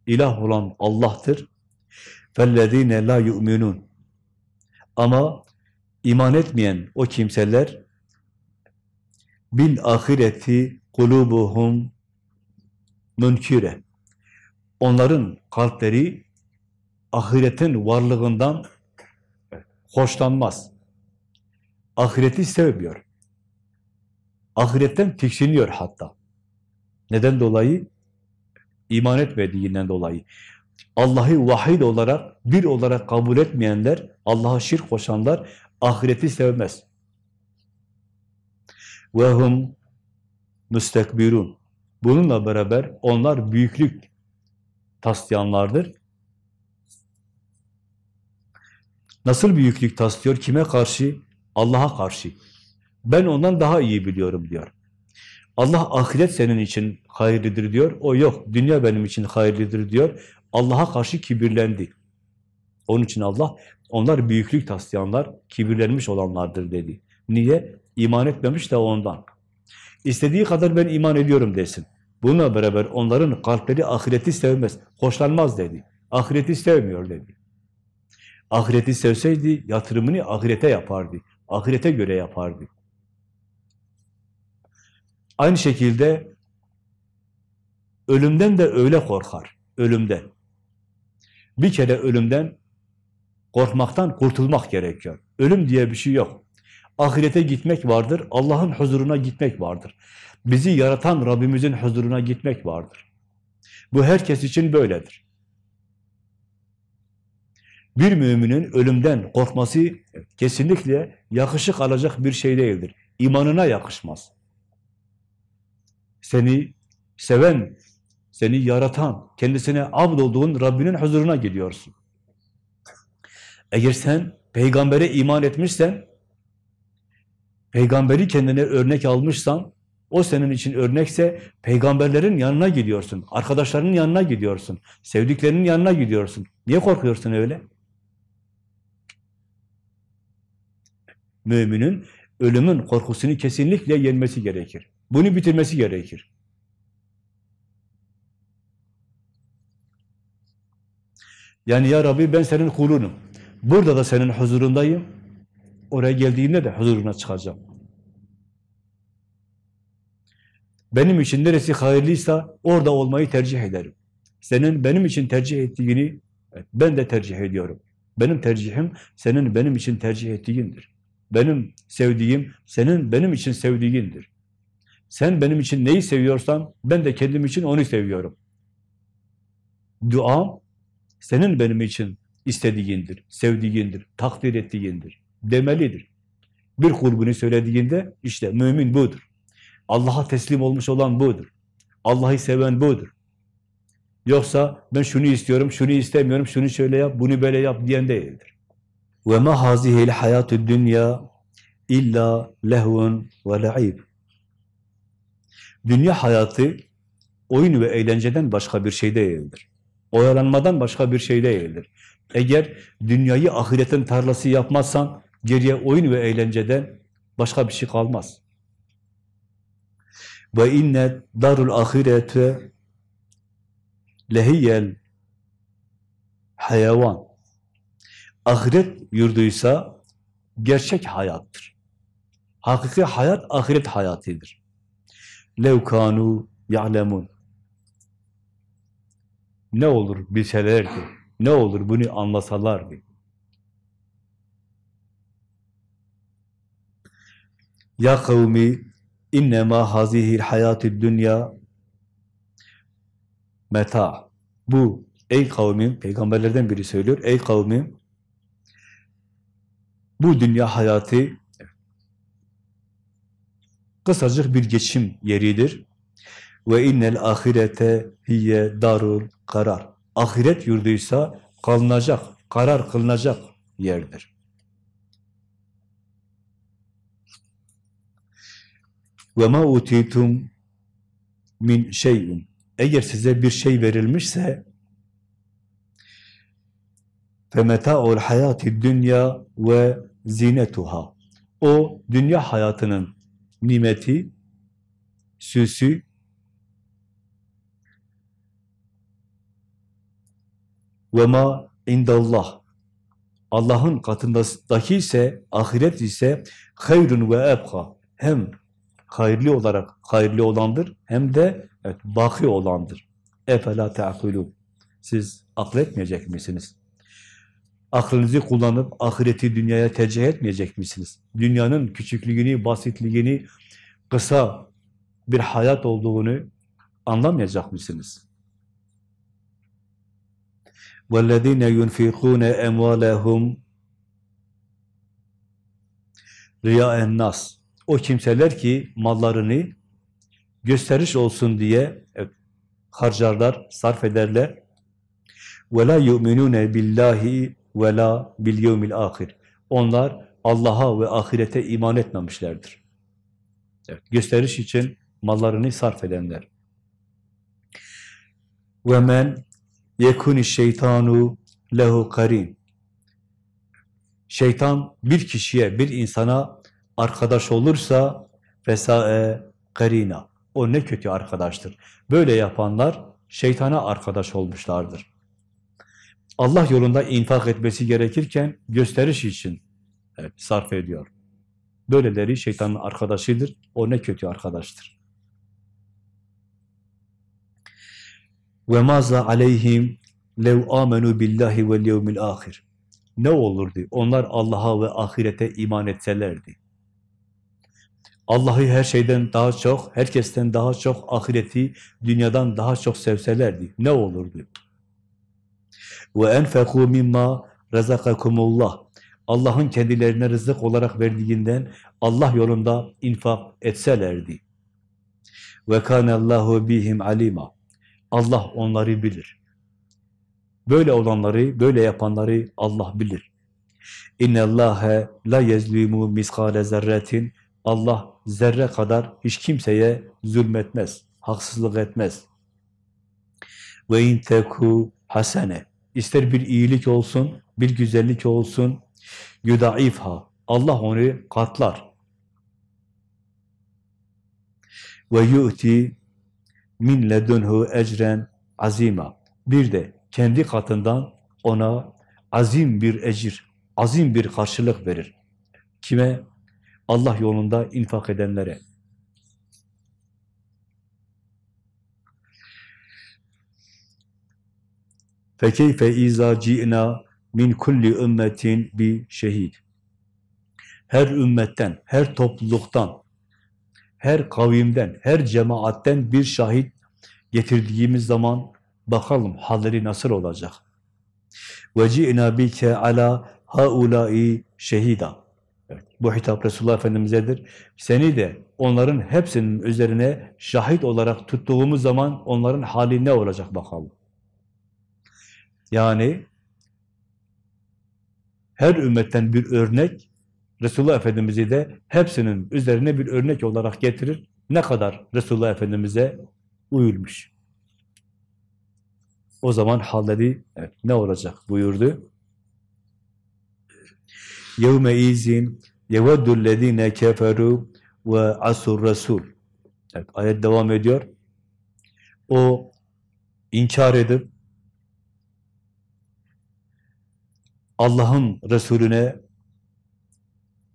İlah olan Allah'tır. Fellezine la yu'minun. Ama iman etmeyen o kimseler bil ahireti kulubuhum münkire. Onların kalpleri ahiretin varlığından hoşlanmaz. Ahireti sevmiyor. Ahiretten tiksiniyor hatta. Neden dolayı? İman etmediğinden dolayı. Allah'ı vahid olarak, bir olarak kabul etmeyenler, Allah'a şirk koşanlar ahireti sevmez. Hum müstekbirun. Bununla beraber onlar büyüklük taslayanlardır. Nasıl büyüklük taslıyor? Kime karşı? Allah'a karşı. Ben ondan daha iyi biliyorum diyor. Allah ahiret senin için hayırlıdır diyor. O yok. Dünya benim için hayırlıdır diyor. Allah'a karşı kibirlendi. Onun için Allah onlar büyüklük taslayanlar, kibirlenmiş olanlardır dedi. Niye? İman etmemiş de ondan. İstediği kadar ben iman ediyorum desin. Bununla beraber onların kalpleri ahireti sevmez, hoşlanmaz dedi. Ahireti sevmiyor dedi. Ahireti sevseydi yatırımını ahirete yapardı. Ahirete göre yapardı. Aynı şekilde ölümden de öyle korkar. Ölümden. Bir kere ölümden korkmaktan kurtulmak gerekiyor. Ölüm diye bir şey yok. Ahirete gitmek vardır, Allah'ın huzuruna gitmek vardır. Bizi yaratan Rabbimizin huzuruna gitmek vardır. Bu herkes için böyledir. Bir müminin ölümden korkması kesinlikle yakışık alacak bir şey değildir. İmanına yakışmaz. Seni seven, seni yaratan, kendisine abd olduğun Rabbinin huzuruna gidiyorsun. Eğer sen peygambere iman etmişsen, peygamberi kendine örnek almışsan, o senin için örnekse peygamberlerin yanına gidiyorsun, arkadaşlarının yanına gidiyorsun, sevdiklerinin yanına gidiyorsun. Niye korkuyorsun öyle? Müminin ölümün korkusunu kesinlikle yenmesi gerekir. Bunu bitirmesi gerekir. Yani ya Rabbi ben senin kulunum. Burada da senin huzurundayım. Oraya geldiğimde de huzuruna çıkacağım. Benim için neresi hayırlıysa orada olmayı tercih ederim. Senin benim için tercih ettiğini ben de tercih ediyorum. Benim tercihim senin benim için tercih ettiğindir. Benim sevdiğim senin benim için sevdiğindir. Sen benim için neyi seviyorsan ben de kendim için onu seviyorum. Duam senin benim için istediğindir, sevdiğindir, takdir ettiğindir, demelidir. Bir kulbunu söylediğinde işte mümin budur. Allah'a teslim olmuş olan budur. Allah'ı seven budur. Yoksa ben şunu istiyorum, şunu istemiyorum, şunu şöyle yap, bunu böyle yap diyen değildir. Ve ma hazihil hayatü dünya illa lehvun. Dünya hayatı oyun ve eğlenceden başka bir şey değildir. Oyalanmadan başka bir şey değildir. Eğer dünyayı ahiretin tarlası yapmazsan geriye oyun ve eğlenceden başka bir şey kalmaz. Ve inne darul ahirete lehiyel hayvan. Ahiret yurduysa gerçek hayattır. Hakiki hayat ahiret hayatıdır. Kanu ya'lemun. Ne olur bilselerdi, ne olur bunu anlasalardı. Ya kavmi innema hazihil hayatü dünya meta. Bu ey kavmim, peygamberlerden biri söylüyor, ey kavmim bu dünya hayatı kısacık bir geçim yeridir. Ve innel ahirete hiye darul karar. Ahiret yurduysa kalınacak, karar kılınacak yerdir. Ve ma utitum min şeyin. Eğer size bir şey verilmişse femeta'ul hayati dünya ve zinetuha. O dünya hayatının nimeti, süsü, ve ma indallah. Allah'ın katındaki ise, ahiret ise hayrun ve ebha. Hem hayırlı olarak hayırlı olandır, hem de evet, baki olandır. Efela te'akulun. Siz akletmeyecek misiniz? Aklınızı kullanıp ahireti dünyaya tercih etmeyecek misiniz? Dünyanın küçüklüğünü, basitliğini, kısa bir hayat olduğunu anlamayacak mısınız? وَالَّذ۪ينَ يُنْفِقُونَ اَمْوَالَهُمْ رِيَاءَ nas. O kimseler ki mallarını gösteriş olsun diye evet, harcarlar, sarf ederler. وَلَا يُؤْمِنُونَ بِاللّٰهِ ve la bil. Onlar Allah'a ve ahirete iman etmemişlerdir. Evet, gösteriş için mallarını sarf edenler. Ve men yekuni şeytanu lehu karin. Şeytan bir kişiye, bir insana arkadaş olursa fesae karina. O ne kötü arkadaştır. Böyle yapanlar şeytana arkadaş olmuşlardır. Allah yolunda infak etmesi gerekirken gösteriş için evet, sarf ediyor. Böyleleri şeytanın arkadaşıdır. O ne kötü arkadaştır. Ve maza aleyhim lev amenu billahi vel yevmil ahir. Ne olurdu? Onlar Allah'a ve ahirete iman etselerdi. Allah'ı her şeyden daha çok, herkesten daha çok, ahireti dünyadan daha çok sevselerdi. Ne olurdu? Ve enfekû mimma razakakumullah. Allah'ın kendilerine rızık olarak verdiğinden Allah yolunda infak etselerdi. Ve kânallâhu bihim alima. Allah onları bilir. Böyle olanları, böyle yapanları Allah bilir. İnne Allahe la yezlimu miskale zerretin. Allah zerre kadar hiç kimseye zulmetmez, haksızlık etmez. Ve in teku hasene. İster bir iyilik olsun, bir güzellik olsun, yudaifha. Allah onu katlar. Ve yu'ti min ledunhu ecren azima. Bir de kendi katından ona azim bir ecir, azim bir karşılık verir. Kime? Allah yolunda infak edenlere. فَكَيْفَ اِذَا جِئْنَا min kulli ümmetin bir şehit. Her ümmetten, her topluluktan, her kavimden, her cemaatten bir şahit getirdiğimiz zaman bakalım halleri nasıl olacak. وَجِئْنَا بِكَ عَلَى هَؤُلَاءِ şehida. Evet, bu hitap Resulullah Efendimiz'edir. Seni de onların hepsinin üzerine şahit olarak tuttuğumuz zaman onların hali ne olacak bakalım. Yani her ümmetten bir örnek, Resulullah Efendimiz'i de hepsinin üzerine bir örnek olarak getirir. Ne kadar Resulullah Efendimiz'e uyulmuş. O zaman halleri evet, ne olacak buyurdu. يَوْمَ اِذٍ يَوَدُّ الَّذ۪ينَ كَفَرُوا وَعَسُوا الرَّسُولِ Evet, ayet devam ediyor. O inkar edip Allah'ın Resulüne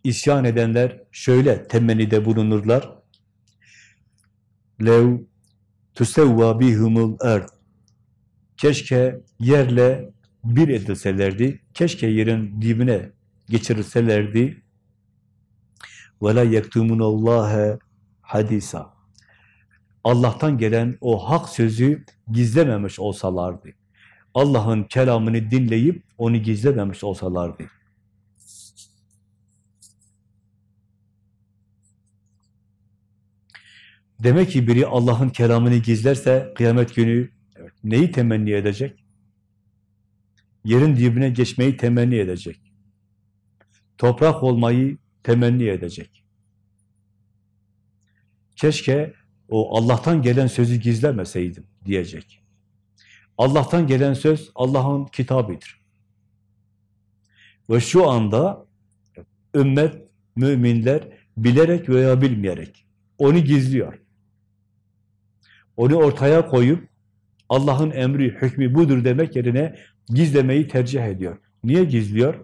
isyan edenler şöyle temennide bulunurlar. Lev tusevva bihumul erd. Keşke yerle bir edilselerdi. Keşke yerin dibine geçirilselerdi. Ve la yektumunallâhe hadisa. Allah'tan gelen o hak sözü gizlememiş olsalardı. Allah'ın kelamını dinleyip onu gizlememiş olsalardı. Demek ki biri Allah'ın kelamını gizlerse kıyamet günü neyi temenni edecek? Yerin dibine geçmeyi temenni edecek. Toprak olmayı temenni edecek. Keşke o Allah'tan gelen sözü gizlemeseydim diyecek. Allah'tan gelen söz Allah'ın kitabıdır. Ve şu anda ümmet, müminler bilerek veya bilmeyerek onu gizliyor. Onu ortaya koyup Allah'ın emri, hükmü budur demek yerine gizlemeyi tercih ediyor. Niye gizliyor?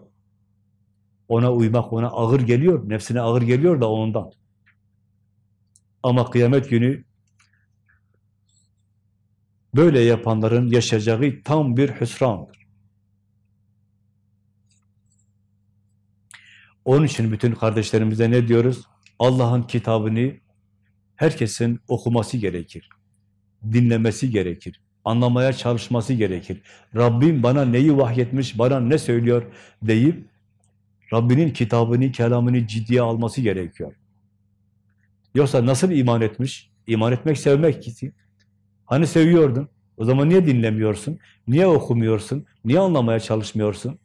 Ona uymak ona ağır geliyor, nefsine ağır geliyor da ondan. Ama kıyamet günü böyle yapanların yaşayacağı tam bir hüsrandır. Onun için bütün kardeşlerimize ne diyoruz? Allah'ın kitabını herkesin okuması gerekir. Dinlemesi gerekir. Anlamaya çalışması gerekir. Rabbim bana neyi vahyetmiş, bana ne söylüyor deyip Rabbinin kitabını, kelamını ciddiye alması gerekiyor. Yoksa nasıl iman etmiş? İman etmek sevmek ki. Hani seviyordun? O zaman niye dinlemiyorsun? Niye okumuyorsun? Niye anlamaya çalışmıyorsun?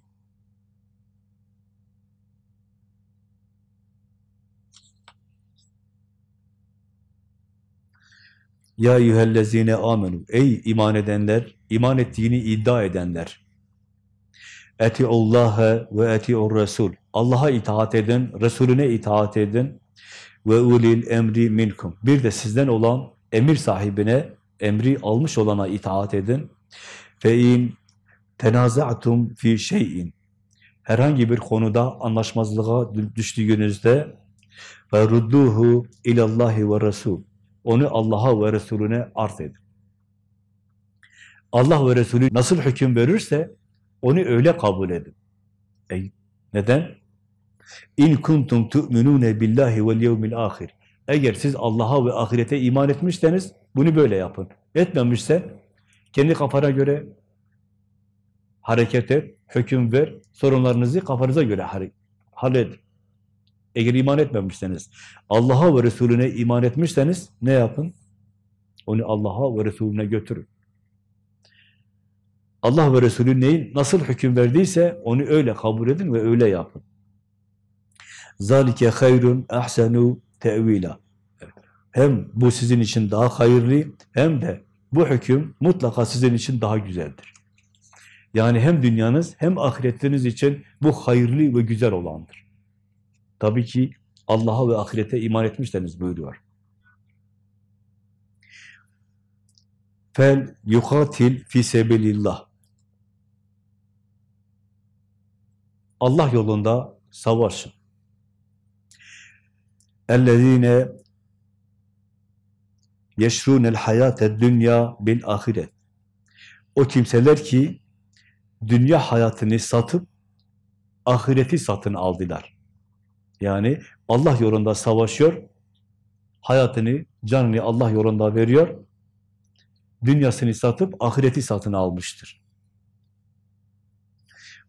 Ya eyyühellezine amenu. Ey iman edenler, iman ettiğini iddia edenler. Etiullaha ve etiur Resul. Allah'a itaat edin, Resulüne itaat edin. Ve ulil emri minkum. Bir de sizden olan emir sahibine, emri almış olana itaat edin. Fe in tenaza'tum fi şeyin. Herhangi bir konuda anlaşmazlığa düştüğünüzde ve rudduhu ilallahi ve resul. Onu Allah'a ve Resulüne arz edin. Allah ve Resulü nasıl hüküm verirse onu öyle kabul edin. E, neden? İn kuntum tu'minune billahi vel yevmil ahir. Eğer siz Allah'a ve ahirete iman etmişseniz bunu böyle yapın. Etmemişse kendi kafana göre hareket et, hüküm ver, sorunlarınızı kafanıza göre halledin. Eğer iman etmemişseniz, Allah'a ve Resulüne iman etmişseniz ne yapın? Onu Allah'a ve Resulüne götürün. Allah ve Resulü neyin nasıl hüküm verdiyse onu öyle kabul edin ve öyle yapın. Zalike hayrun ahsenu tevila. Hem bu sizin için daha hayırlı hem de bu hüküm mutlaka sizin için daha güzeldir. Yani hem dünyanız hem ahiretiniz için bu hayırlı ve güzel olandır. Tabii ki Allah'a ve ahirete iman etmişseniz buyuruyor. Fel yukatil fi sebilillah. Allah yolunda savaşın. اَلَّذ۪ينَ يَشْرُونَ الْحَيَاةَ dünya bil ahiret. O kimseler ki dünya hayatını satıp ahireti satın aldılar. Yani Allah yolunda savaşıyor, hayatını, canını Allah yolunda veriyor, dünyasını satıp ahireti satın almıştır.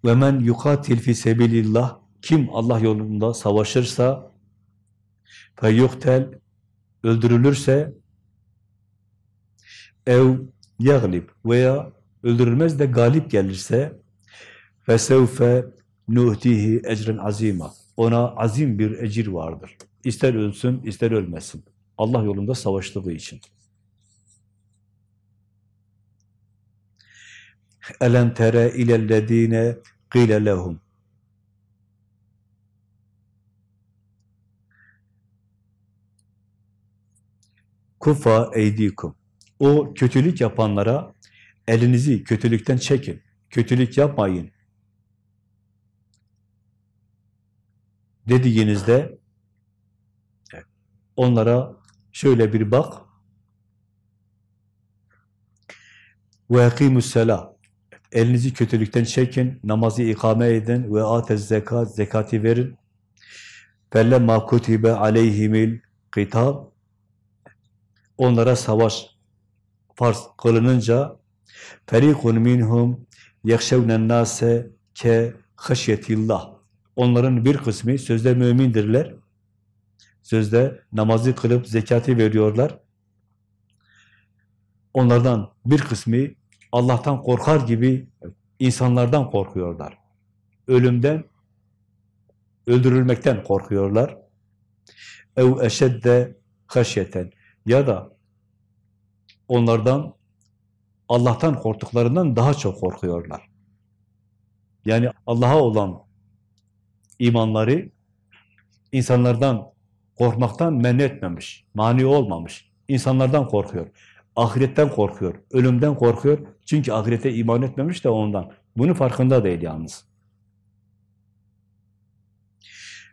Ve men yukatil fi sebilillah kim Allah yolunda savaşırsa fe yuktel öldürülürse ev yaglib veya öldürülmez de galip gelirse fesevfe nuhtihi ecren azima ona azim bir ecir vardır. İster ölsün, ister ölmesin. Allah yolunda savaştığı için. Elem tere ilellezine qile lehum Kufa eydikum. O kötülük yapanlara elinizi kötülükten çekin. Kötülük yapmayın. Dediğinizde onlara şöyle bir bak. Ve yakimusselah. Elinizi kötülükten çekin, namazı ikame edin ve atez zekat, zekati verin. Fellemma kutibe aleyhimil kıtal onlara savaş. Farz kılınınca ferikun minhum yekşevnen nase ke haşyetillah onların bir kısmı sözde mümindirler. Sözde namazı kılıp zekatı veriyorlar. Onlardan bir kısmı Allah'tan korkar gibi insanlardan korkuyorlar. Ölümden öldürülmekten korkuyorlar. Ev eşedde haşyeten ya da onlardan Allah'tan korktuklarından daha çok korkuyorlar. Yani Allah'a olan imanları insanlardan korkmaktan men etmemiş, mani olmamış. İnsanlardan korkuyor. Ahiretten korkuyor, ölümden korkuyor. Çünkü ahirete iman etmemiş de ondan. Bunun farkında değil yalnız.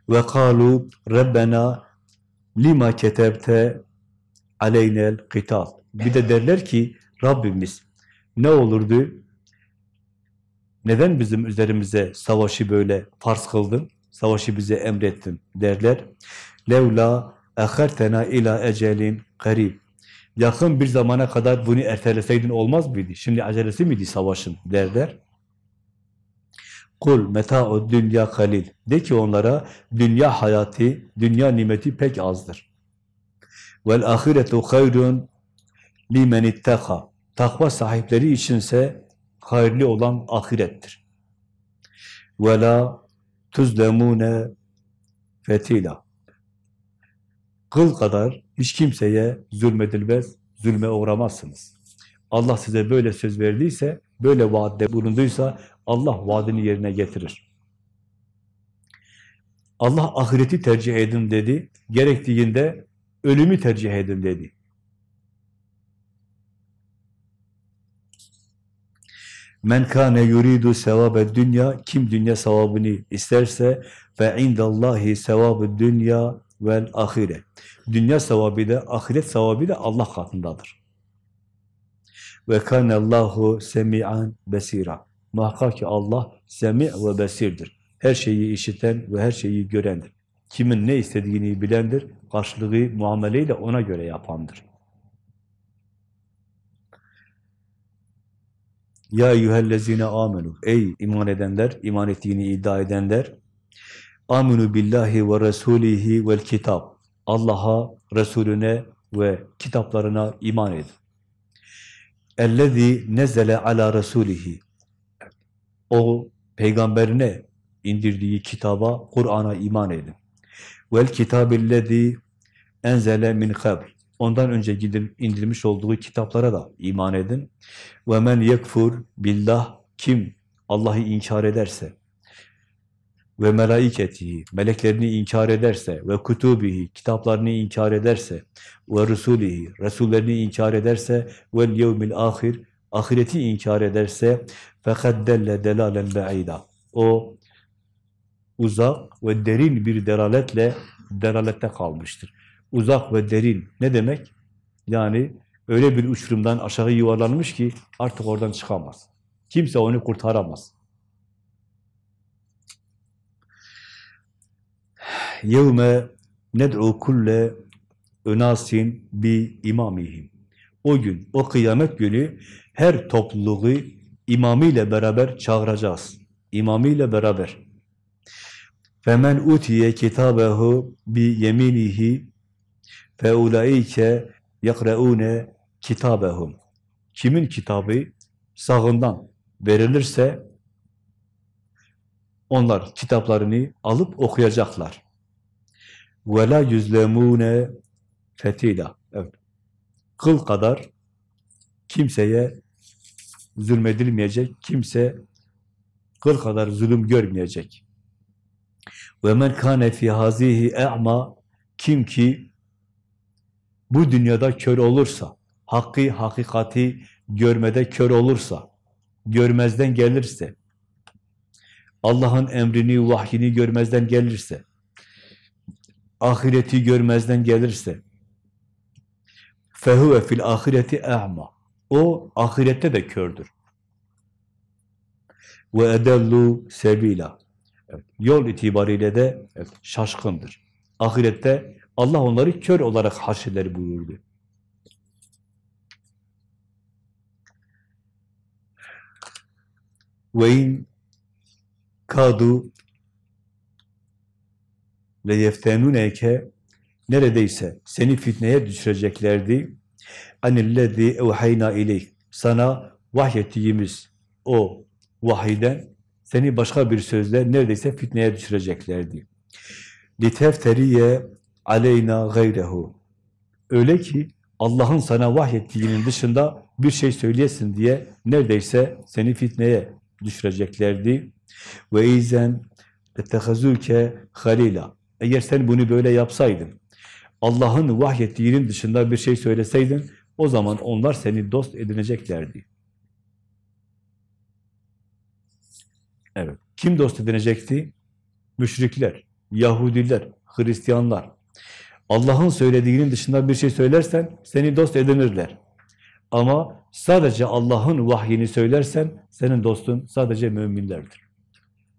Ve kalu Rabbena lima ketebte aleynel kıtal. Bir de derler ki Rabbimiz ne olurdu? Neden bizim üzerimize savaşı böyle farz kıldın? Savaşı bize emrettin derler. Levla ehertena ila ecelin karib. Yakın bir zamana kadar bunu erteleseydin olmaz mıydı? Şimdi acelesi miydi savaşın derler. Kul meta'u dünya halil. De ki onlara dünya hayatı, dünya nimeti pek azdır. Vel ahiretu hayrun limen ittaka. Takva sahipleri içinse hayırlı olan ahirettir. Ve la tuzlemune fetila. Kıl kadar hiç kimseye zulmedilmez, zulme uğramazsınız. Allah size böyle söz verdiyse, böyle vaatte bulunduysa Allah vaadini yerine getirir. Allah ahireti tercih edin dedi, gerektiğinde ölümü tercih edin dedi. Men kâne yuridu sevabe dünya kim dünya sevabını isterse ve indallahi sevabı dünya vel ahire. Dünya sevabı da ahiret sevabı da Allah katındadır. Ve kanallahu semi'an besira. Muhakkak ki Allah semi ve besirdir. Her şeyi işiten ve her şeyi görendir. Kimin ne istediğini bilendir. Karşılığı muameleyi de ona göre yapandır. Ya eyyühellezine amenu. Ey iman edenler, iman ettiğini iddia edenler. Aminu billahi ve rasulihi vel kitap. Allah'a, Resulüne ve kitaplarına iman edin. Ellezî nezele ala rasulihi. O peygamberine indirdiği kitaba, Kur'an'a iman edin. Vel kitabillezî enzele min kabl. Ondan önce indirilmiş olduğu kitaplara da iman edin. Ve men yekfur billah kim Allah'ı inkar ederse ve melaiketihi meleklerini inkar ederse ve kutubihi kitaplarını inkar ederse ve rusulihi resullerini inkar ederse ve yevmil ahir ahireti inkar ederse fekad delle delalen be'ida o uzak ve derin bir delaletle delalette kalmıştır. Uzak ve derin ne demek? Yani öyle bir uçurumdan aşağı yuvarlanmış ki artık oradan çıkamaz. Kimse onu kurtaramaz. Yevme ned'u kulle önasin bi imamihim. O gün, o kıyamet günü her topluluğu imamıyla beraber çağıracağız. İmamıyla beraber. Femen utiye kitabehu bi yeminihi fe ulaike yakraune kitabehum. Kimin kitabı sağından verilirse onlar kitaplarını alıp okuyacaklar. Ve la yüzlemune fetila. Evet. Kıl kadar kimseye zulmedilmeyecek, kimse kıl kadar zulüm görmeyecek. Ve men kâne fî hâzihi kim ki bu dünyada kör olursa, hakkı, hakikati görmede kör olursa, görmezden gelirse, Allah'ın emrini, vahyini görmezden gelirse, ahireti görmezden gelirse, fehuve fil ahireti e'ma. O ahirette de kördür. Ve edellu sebila. Evet, yol itibariyle de şaşkındır. Ahirette Allah onları kör olarak haşirleri buyurdu. Ve in kadu ve yeftenuneke neredeyse seni fitneye düşüreceklerdi. Anillezî evhayna ileyh. Sana vahyettiğimiz o vahiden seni başka bir sözle neredeyse fitneye düşüreceklerdi. Litefteriye aleyna gayrehu. Öyle ki Allah'ın sana vahyettiğinin dışında bir şey söyleyesin diye neredeyse seni fitneye düşüreceklerdi. Ve izen ettehazuke halila. Eğer sen bunu böyle yapsaydın, Allah'ın vahyettiğinin dışında bir şey söyleseydin, o zaman onlar seni dost edineceklerdi. Evet. Kim dost edinecekti? Müşrikler, Yahudiler, Hristiyanlar. Allah'ın söylediğinin dışında bir şey söylersen seni dost edinirler. Ama sadece Allah'ın vahyini söylersen senin dostun sadece müminlerdir.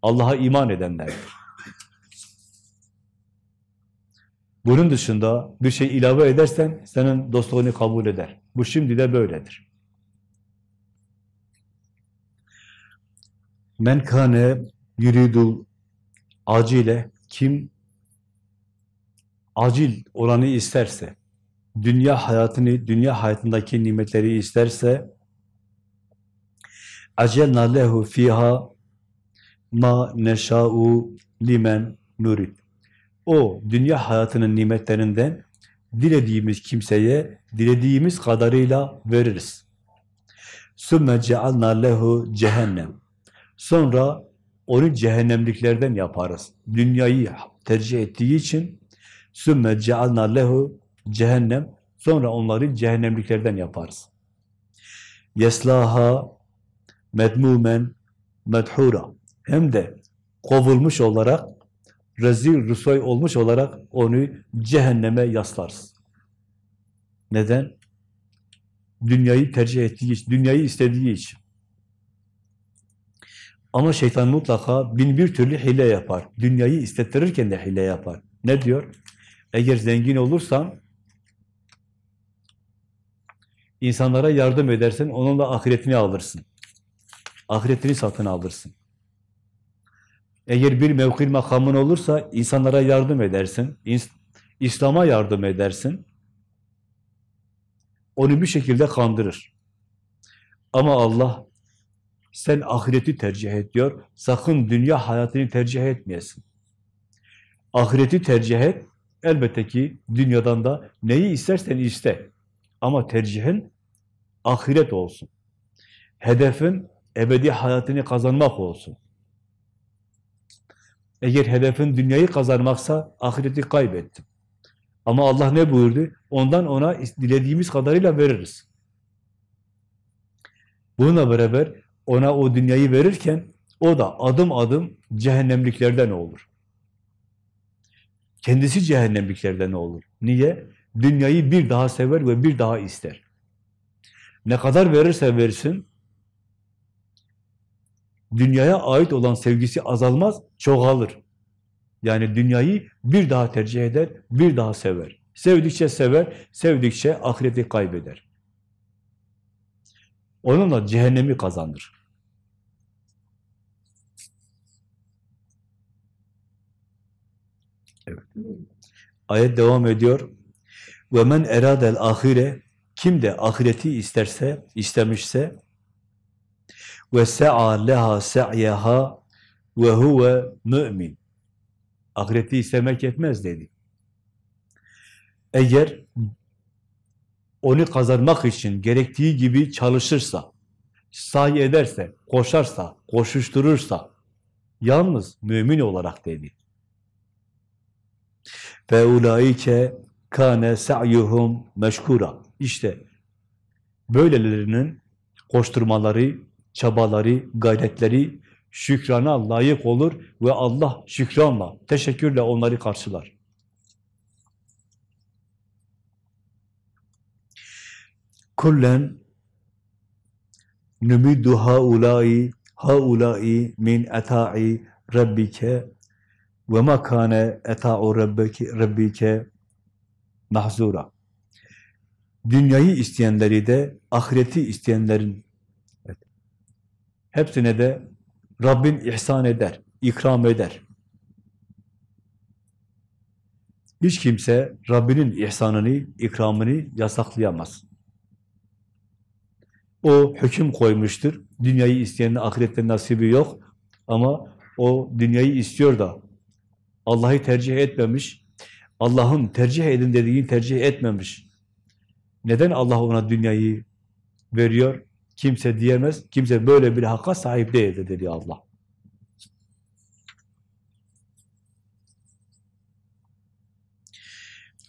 Allah'a iman edenlerdir. Bunun dışında bir şey ilave edersen senin dostluğunu kabul eder. Bu şimdi de böyledir. Men kâne yuridul acile kim acil olanı isterse, dünya hayatını, dünya hayatındaki nimetleri isterse acelna lehu fiha ma neşâ'u limen nurid. O dünya hayatının nimetlerinden dilediğimiz kimseye dilediğimiz kadarıyla veririz. Sümme cealna lehu cehennem. Sonra onu cehennemliklerden yaparız. Dünyayı tercih ettiği için sümme cealna lehu cehennem. Sonra onları cehennemliklerden yaparız. Yeslaha medmumen medhura. Hem de kovulmuş olarak rezil, rüsvay olmuş olarak onu cehenneme yaslarız. Neden? Dünyayı tercih ettiği için, dünyayı istediği için. Ama şeytan mutlaka bin bir türlü hile yapar. Dünyayı istettirirken de hile yapar. Ne diyor? Eğer zengin olursan, insanlara yardım edersen, onunla ahiretini alırsın. Ahiretini satın alırsın. Eğer bir mevkil makamın olursa insanlara yardım edersin, İslam'a yardım edersin. Onu bir şekilde kandırır. Ama Allah sen ahireti tercih et diyor. Sakın dünya hayatını tercih etmeyesin. Ahireti tercih et. Elbette ki dünyadan da neyi istersen iste. Ama tercihin ahiret olsun. Hedefin ebedi hayatını kazanmak olsun. Eğer hedefin dünyayı kazanmaksa ahireti kaybettim. Ama Allah ne buyurdu? Ondan ona dilediğimiz kadarıyla veririz. Bununla beraber ona o dünyayı verirken o da adım adım cehennemliklerden olur. Kendisi cehennemliklerden olur. Niye? Dünyayı bir daha sever ve bir daha ister. Ne kadar verirse versin, dünyaya ait olan sevgisi azalmaz, çoğalır. Yani dünyayı bir daha tercih eder, bir daha sever. Sevdikçe sever, sevdikçe ahireti kaybeder. Onunla cehennemi kazanır. Ayet devam ediyor. Ve men eradel ahire kim de ahireti isterse, istemişse ve sa'a leha sa'yaha ve huve mümin. Ahireti istemek yetmez dedi. Eğer onu kazanmak için gerektiği gibi çalışırsa, sahi ederse, koşarsa, koşuşturursa, yalnız mümin olarak dedi. Ve ulaike kâne sa'yuhum meşkura. İşte böylelerinin koşturmaları, çabaları, gayretleri şükrana layık olur ve Allah şükranla, teşekkürle onları karşılar. Kullen numiddu haulai haulai min ata'i rabbike ve ma kana ata'u rabbike rabbike mahzura. Dünyayı isteyenleri de ahireti isteyenlerin evet, hepsine de Rabbin ihsan eder, ikram eder. Hiç kimse Rabbinin ihsanını, ikramını yasaklayamaz. O hüküm koymuştur. Dünyayı isteyenin ahirette nasibi yok. Ama o dünyayı istiyor da Allah'ı tercih etmemiş. Allah'ın tercih edin dediğini tercih etmemiş. Neden Allah ona dünyayı veriyor? Kimse diyemez. Kimse böyle bir hakka sahip değildir dedi Allah.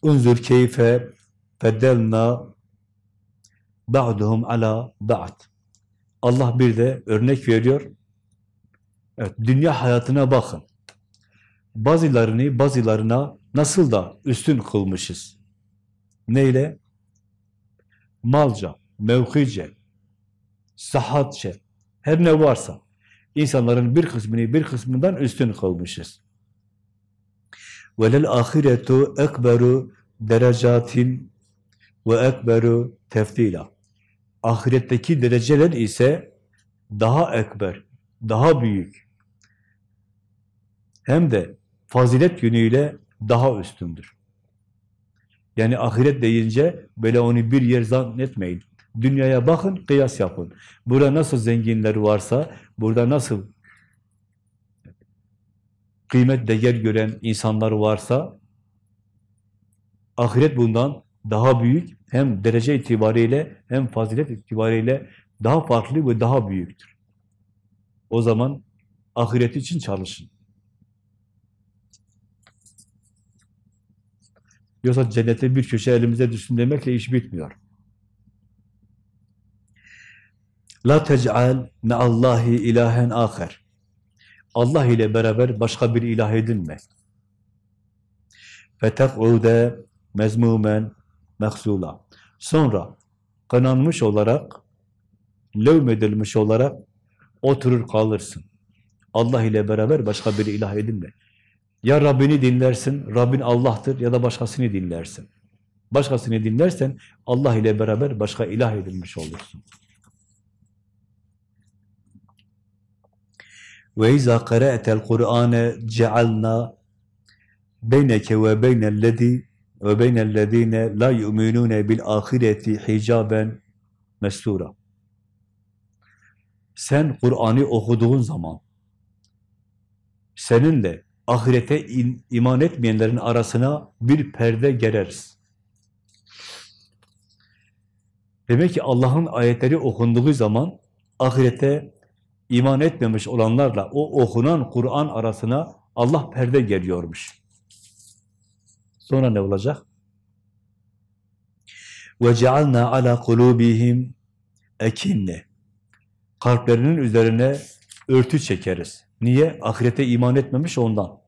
Unzur keyfe feddelna ba'duhum ala ba'd. Allah bir de örnek veriyor. Evet, dünya hayatına bakın. Bazılarını bazılarına nasıl da üstün kılmışız. Neyle? Malca, mevkice, sahatçe, her ne varsa insanların bir kısmını bir kısmından üstün kılmışız. Velel ahiretu ekberu derecatin ve ekberu teftila. Ahiretteki dereceler ise daha ekber, daha büyük. Hem de fazilet yönüyle daha üstündür. Yani ahiret deyince böyle onu bir yer zannetmeyin. Dünyaya bakın, kıyas yapın. Burada nasıl zenginler varsa, burada nasıl kıymet değer gören insanlar varsa, ahiret bundan daha büyük, hem derece itibariyle hem fazilet itibariyle daha farklı ve daha büyüktür. O zaman ahiret için çalışın. Yoksa cennete bir köşe elimize düşsün demekle iş bitmiyor. La tec'al me Allahi ilahen aher. Allah ile beraber başka bir ilah edinme. Fetek'ude mezmumen mehzula. Sonra kananmış olarak, levmedilmiş olarak oturur kalırsın. Allah ile beraber başka bir ilah edinme. Ya Rabbini dinlersin, Rabbin Allah'tır ya da başkasını dinlersin. Başkasını dinlersen Allah ile beraber başka ilah edilmiş olursun. Ve izâ qara'tel Kur'ane cealna beyneke ve beynellezî ve beynellezîne la yu'minûne bil ahireti hicaben mestura. Sen Kur'an'ı okuduğun zaman seninle ahirete in, iman etmeyenlerin arasına bir perde gereriz. Demek ki Allah'ın ayetleri okunduğu zaman ahirete iman etmemiş olanlarla o okunan Kur'an arasına Allah perde geliyormuş. Sonra ne olacak? وَجَعَلْنَا عَلَى قُلُوبِهِمْ ekinne. Kalplerinin üzerine örtü çekeriz. Niye? Ahirete iman etmemiş ondan.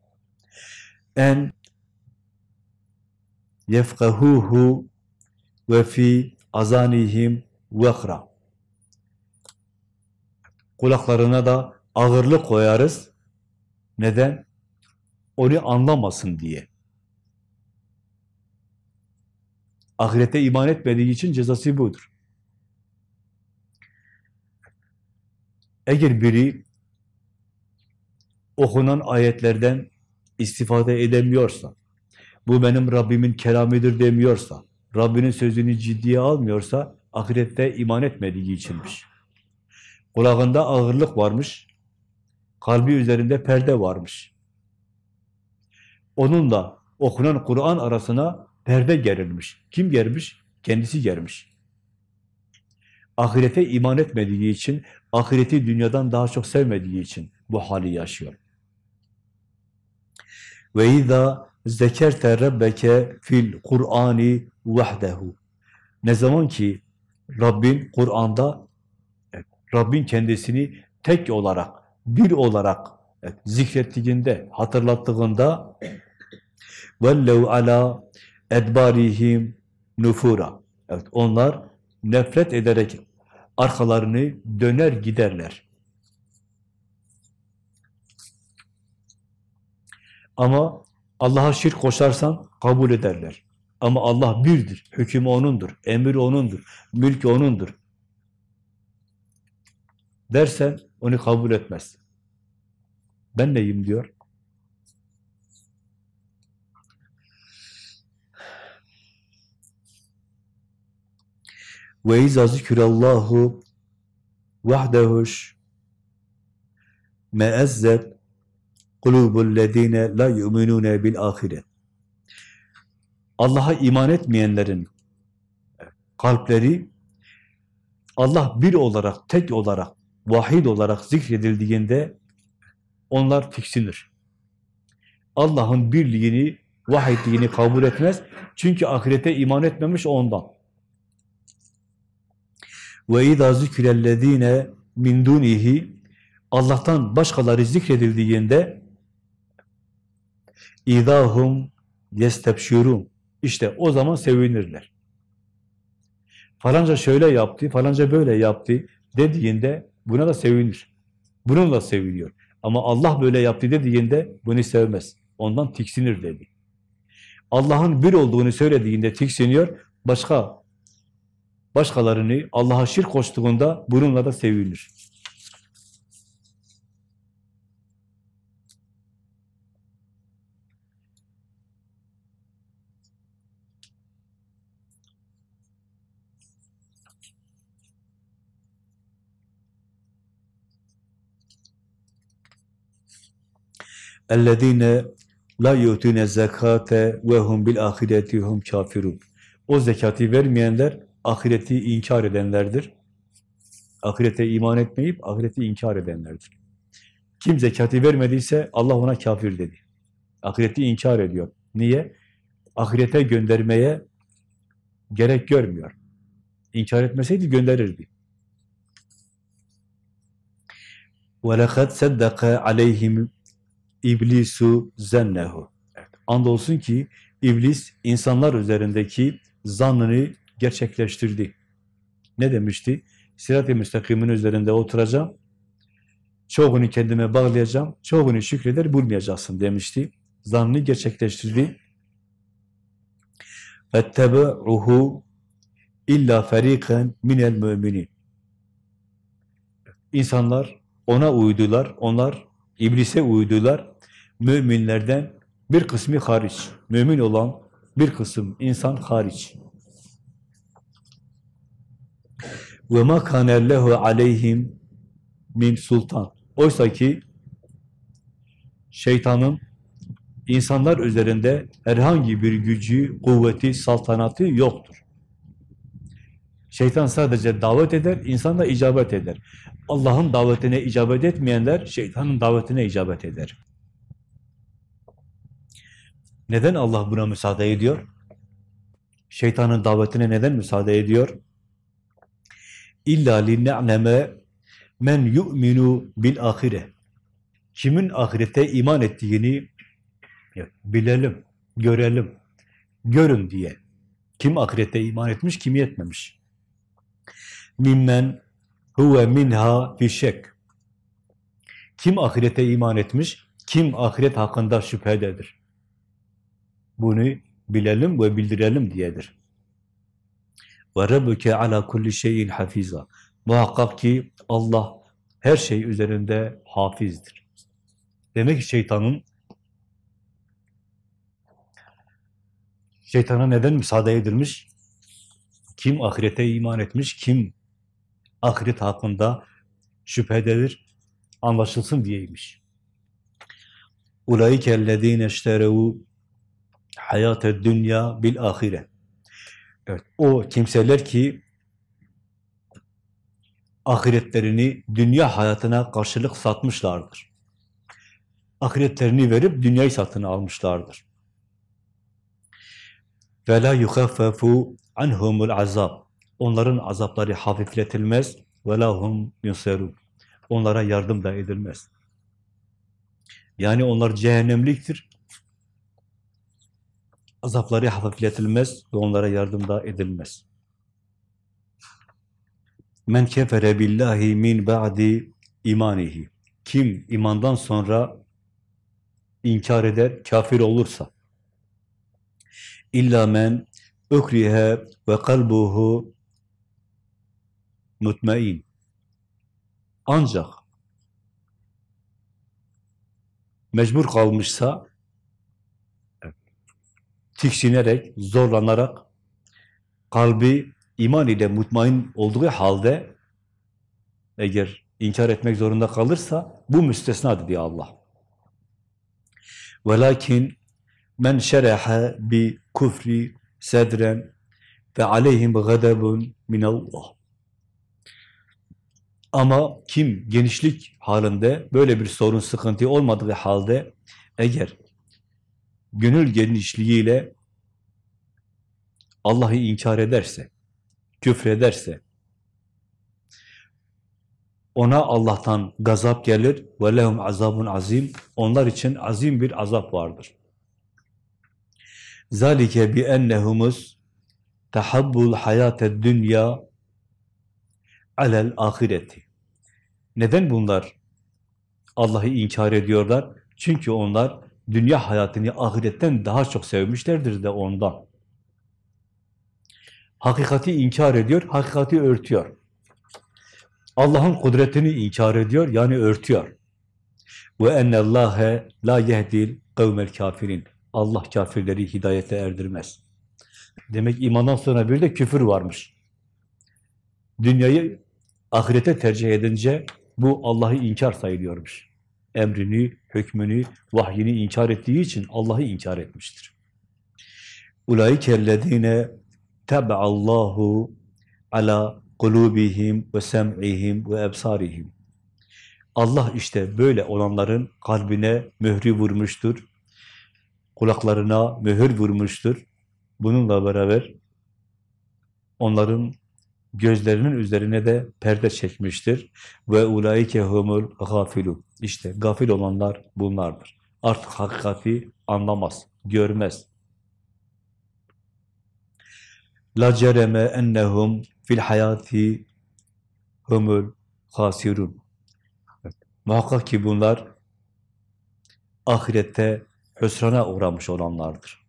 En yefkahuhu ve fi azanihim vekra. Kulaklarına da ağırlık koyarız. Neden? Onu anlamasın diye. Ahirete iman etmediği için cezası budur. Eğer biri okunan ayetlerden istifade edemiyorsa, bu benim Rabbimin kelamidir demiyorsa, Rabbinin sözünü ciddiye almıyorsa, ahirette iman etmediği içinmiş. Kulağında ağırlık varmış, kalbi üzerinde perde varmış. Onunla okunan Kur'an arasına perde gerilmiş. Kim germiş? Kendisi germiş. Ahirete iman etmediği için, ahireti dünyadan daha çok sevmediği için bu hali yaşıyor. Ve izâ zekerte rabbeke fil Kur'ani vahdehu. Ne zaman ki Rabbin Kur'an'da Rabbin kendisini tek olarak, bir olarak evet, zikrettiğinde, hatırlattığında vellev ala edbarihim nufura. Evet onlar nefret ederek arkalarını döner giderler. Ama Allah'a şirk koşarsan kabul ederler. Ama Allah birdir, hüküm O'nundur, emir O'nundur, mülk O'nundur. Dersen onu kabul etmez. Ben neyim diyor. Ve izâ zikrallahu vahdehuş meezzet kulubullezine la yu'minune bil ahiret. Allah'a iman etmeyenlerin kalpleri Allah bir olarak, tek olarak, vahid olarak zikredildiğinde onlar tiksinir. Allah'ın birliğini, vahidliğini kabul etmez. Çünkü ahirete iman etmemiş ondan. Ve izâ zikrellezîne min dunihi Allah'tan başkaları zikredildiğinde idahum yestebşirun işte o zaman sevinirler. Falanca şöyle yaptı, falanca böyle yaptı dediğinde buna da sevinir. Bununla seviniyor. Ama Allah böyle yaptı dediğinde bunu sevmez. Ondan tiksinir dedi. Allah'ın bir olduğunu söylediğinde tiksiniyor, başka başkalarını Allah'a şirk koştuğunda bununla da sevinir. اَلَّذ۪ينَ la yutune zekate ve hum bil ahireti hum kafirun. O zekati vermeyenler ahireti inkar edenlerdir. Ahirete iman etmeyip ahireti inkar edenlerdir. Kim zekati vermediyse Allah ona kafir dedi. Ahireti inkar ediyor. Niye? Ahirete göndermeye gerek görmüyor. İnkar etmeseydi gönderirdi. وَلَقَدْ سَدَّقَ عَلَيْهِمْ İblisu zennehu. Evet. Andolsun ki iblis insanlar üzerindeki zannını gerçekleştirdi. Ne demişti? Sirat-i müstakimin üzerinde oturacağım. Çoğunu kendime bağlayacağım. Çoğunu şükreder bulmayacaksın demişti. Zannını gerçekleştirdi. فَاتَّبَعُهُ illa feriqen minel müminin. İnsanlar ona uydular. Onlar İblise uydular. Müminlerden bir kısmı hariç. Mümin olan bir kısım insan hariç. Ma kana lehu aleyhim min sultan. Oysa ki şeytanın insanlar üzerinde herhangi bir gücü, kuvveti, saltanatı yoktur. Şeytan sadece davet eder, insan da icabet eder. Allah'ın davetine icabet etmeyenler şeytanın davetine icabet eder. Neden Allah buna müsaade ediyor? Şeytanın davetine neden müsaade ediyor? İlla linna'leme men yu'minu bil ahire. Kimin ahirete iman ettiğini bilelim, görelim, görün diye. Kim ahirete iman etmiş, kim etmemiş. Mimmen huve minha fi şek. Kim ahirete iman etmiş, kim ahiret hakkında şüphededir. Bunu bilelim ve bildirelim diyedir. Ve rabbuke ala kulli şeyin hafiza. Muhakkak ki Allah her şey üzerinde hafizdir. Demek ki şeytanın şeytana neden müsaade edilmiş? Kim ahirete iman etmiş, kim ahiret hakkında şüphededir, anlaşılsın diyeymiş. Ulaike ellezine işterevu hayate dünya bil ahire. Evet, o kimseler ki ahiretlerini dünya hayatına karşılık satmışlardır. Ahiretlerini verip dünyayı satın almışlardır. Ve la yukhaffafu anhumul azab. Onların azapları hafifletilmez ve lahum yunserun. Onlara yardım da edilmez. Yani onlar cehennemliktir. Azapları hafifletilmez ve onlara yardım da edilmez. Men kefere billahi min ba'di imanihi. Kim imandan sonra inkar eder, kafir olursa. İlla men ukrihe ve kalbuhu mutmain. Ancak mecbur kalmışsa tiksinerek, zorlanarak kalbi iman ile mutmain olduğu halde eğer inkar etmek zorunda kalırsa bu müstesnadır diyor Allah. Velakin men şereha bi kufri sedren ve aleyhim gadabun min Allah. Ama kim genişlik halinde böyle bir sorun sıkıntı olmadığı halde eğer gönül genişliğiyle Allah'ı inkar ederse, küfrederse, ona Allah'tan gazap gelir ve lehum azabun azim. Onlar için azim bir azap vardır. Zalike bi ennehumus tahabbul hayate dünya alel ahireti. Neden bunlar Allah'ı inkar ediyorlar? Çünkü onlar dünya hayatını ahiretten daha çok sevmişlerdir de ondan. Hakikati inkar ediyor, hakikati örtüyor. Allah'ın kudretini inkar ediyor, yani örtüyor. Ve ennallâhe la yehdil kavmel kafirin. Allah kafirleri hidayete erdirmez. Demek imandan sonra bir de küfür varmış. Dünyayı ahirete tercih edince bu Allah'ı inkar sayılıyormuş. Emrini, hükmünü, vahyini inkar ettiği için Allah'ı inkar etmiştir. Ulaikellezine tebe'allahu ala kulubihim ve sem'ihim ve ebsarihim. Allah işte böyle olanların kalbine mührü vurmuştur. Kulaklarına mühür vurmuştur. Bununla beraber onların gözlerinin üzerine de perde çekmiştir. Ve ulaike humul gafilu. İşte gafil olanlar bunlardır. Artık hakikati anlamaz, görmez. La cereme ennehum fil hayati humul hasirun. Evet. Muhakkak ki bunlar ahirette hüsrana uğramış olanlardır.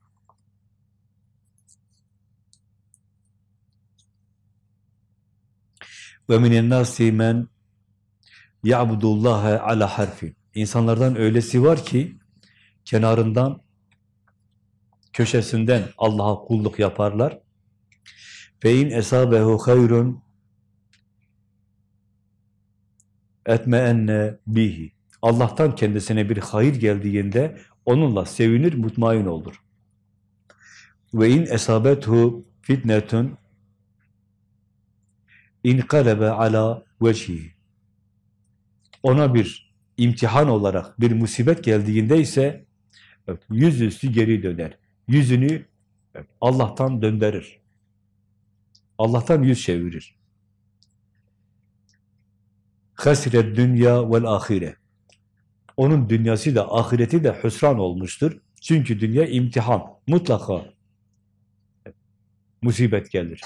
Ve minen nasi men ya'budullaha ala harfi. İnsanlardan öylesi var ki kenarından köşesinden Allah'a kulluk yaparlar. İn esabehu hayrun etmeenne bihi. Allah'tan kendisine bir hayır geldiğinde onunla sevinir, mutmain olur. Ve in esabethu fitnetun inkalebe ala vecihi. Ona bir imtihan olarak bir musibet geldiğinde ise evet, yüzüstü geri döner. Yüzünü evet, Allah'tan döndürür. Allah'tan yüz çevirir. Hasiret dünya vel ahire. Onun dünyası da ahireti de hüsran olmuştur. Çünkü dünya imtihan. Mutlaka musibet gelir.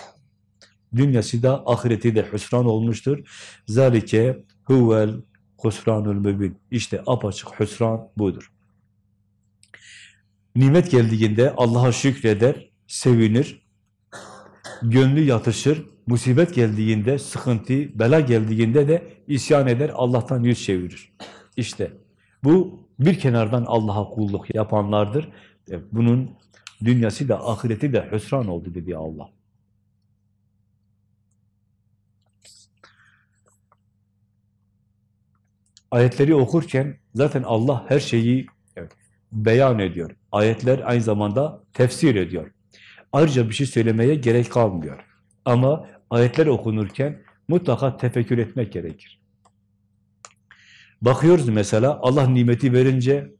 Dünyası da ahireti de hüsran olmuştur. Zalike huvel husranul mübin. İşte apaçık hüsran budur. Nimet geldiğinde Allah'a şükreder, sevinir, gönlü yatışır, musibet geldiğinde, sıkıntı, bela geldiğinde de isyan eder, Allah'tan yüz çevirir. İşte bu bir kenardan Allah'a kulluk yapanlardır. Bunun dünyası da ahireti de hüsran oldu dedi Allah. Ayetleri okurken zaten Allah her şeyi beyan ediyor. Ayetler aynı zamanda tefsir ediyor. Ayrıca bir şey söylemeye gerek kalmıyor. Ama ayetler okunurken mutlaka tefekkür etmek gerekir. Bakıyoruz mesela Allah nimeti verince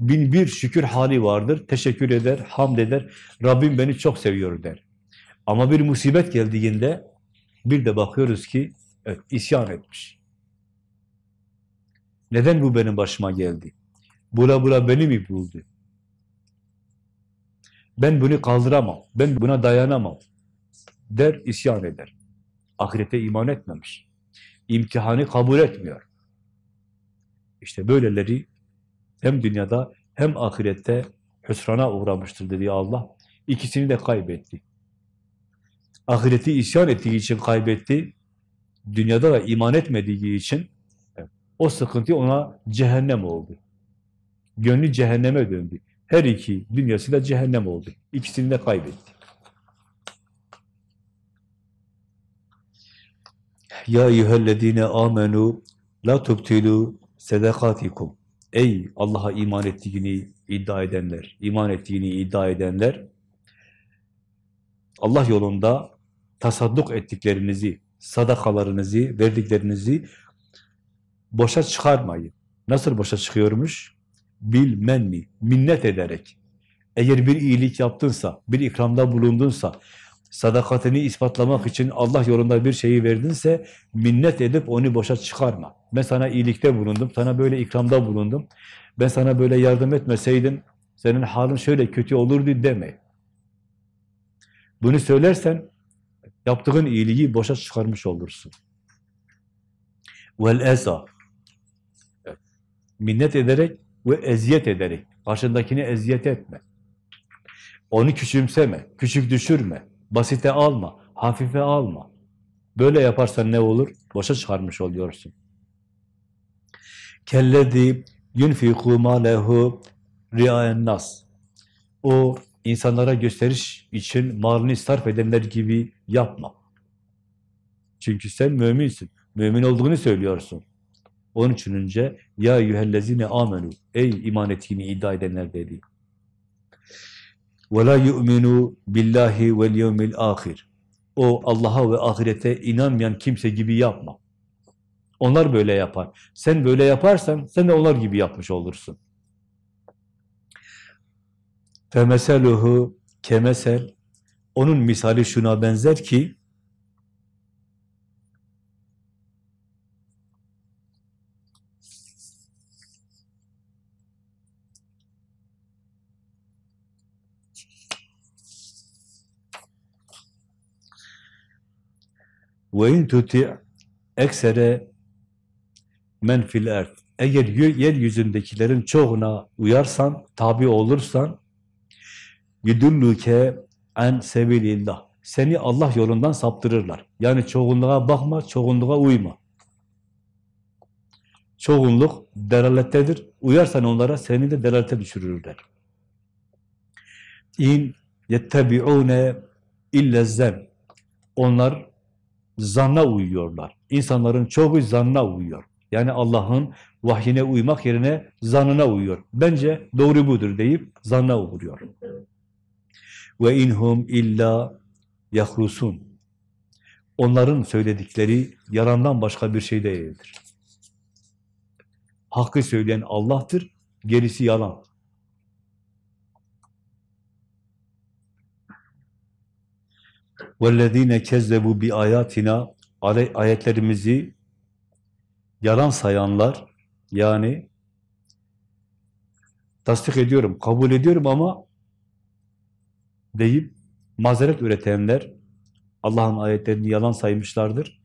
bin bir şükür hali vardır. Teşekkür eder, hamd eder. Rabbim beni çok seviyor der. Ama bir musibet geldiğinde bir de bakıyoruz ki evet, isyan etmiş. Neden bu benim başıma geldi? Bura bura beni mi buldu? Ben bunu kaldıramam, ben buna dayanamam der, isyan eder. Ahirete iman etmemiş. İmtihanı kabul etmiyor. İşte böyleleri hem dünyada hem ahirette hüsrana uğramıştır dedi Allah. İkisini de kaybetti. Ahireti isyan ettiği için kaybetti. Dünyada da iman etmediği için o sıkıntı ona cehennem oldu. Gönlü cehenneme döndü. Her iki dünyası da cehennem oldu. İkisini de kaybetti. Ya eyyühellezine amenu la tubtilu sedakatikum. Ey Allah'a iman ettiğini iddia edenler, iman ettiğini iddia edenler, Allah yolunda tasadduk ettiklerinizi, sadakalarınızı, verdiklerinizi boşa çıkarmayın. Nasıl boşa çıkıyormuş? Bilmen mi? Minnet ederek. Eğer bir iyilik yaptınsa, bir ikramda bulundunsa, sadakatini ispatlamak için Allah yolunda bir şeyi verdinse, minnet edip onu boşa çıkarma. Ben sana iyilikte bulundum, sana böyle ikramda bulundum. Ben sana böyle yardım etmeseydim, senin halin şöyle kötü olurdu deme. Bunu söylersen, yaptığın iyiliği boşa çıkarmış olursun. Vel eza. Minnet ederek ve eziyet ederek. Karşındakini eziyet etme. Onu küçümseme, küçük düşürme, basite alma, hafife alma. Böyle yaparsan ne olur? Boşa çıkarmış oluyorsun. Kellezi yunfiku ma lehu riayen nas. O insanlara gösteriş için malını sarf edenler gibi yapma. Çünkü sen müminsin. Mümin olduğunu söylüyorsun. Onun için önce ya eyyühellezine amenu ey iman ettiğini iddia edenler dedi. Ve la yu'minu billahi vel yevmil ahir. O Allah'a ve ahirete inanmayan kimse gibi yapma. Onlar böyle yapar. Sen böyle yaparsan sen de onlar gibi yapmış olursun. Femeseluhu kemesel onun misali şuna benzer ki Ve in tuti eksere men fil erd. Eğer yeryüzündekilerin çoğuna uyarsan, tabi olursan yudulluke en sebilillah. Seni Allah yolundan saptırırlar. Yani çoğunluğa bakma, çoğunluğa uyma. Çoğunluk delalettedir. Uyarsan onlara seni de delalete düşürürler. İn yettebi'une illezzem. Onlar zanna uyuyorlar. İnsanların çoğu zanna uyuyor. Yani Allah'ın vahyine uymak yerine zanına uyuyor. Bence doğru budur deyip zanna uyuyor. Ve inhum illa yahrusun. Onların söyledikleri yalandan başka bir şey değildir. Hakkı söyleyen Allah'tır, gerisi yalan. وَالَّذ۪ينَ كَزَّبُوا بِآيَاتِنَا Ayetlerimizi yalan sayanlar, yani tasdik ediyorum, kabul ediyorum ama deyip mazeret üretenler Allah'ın ayetlerini yalan saymışlardır.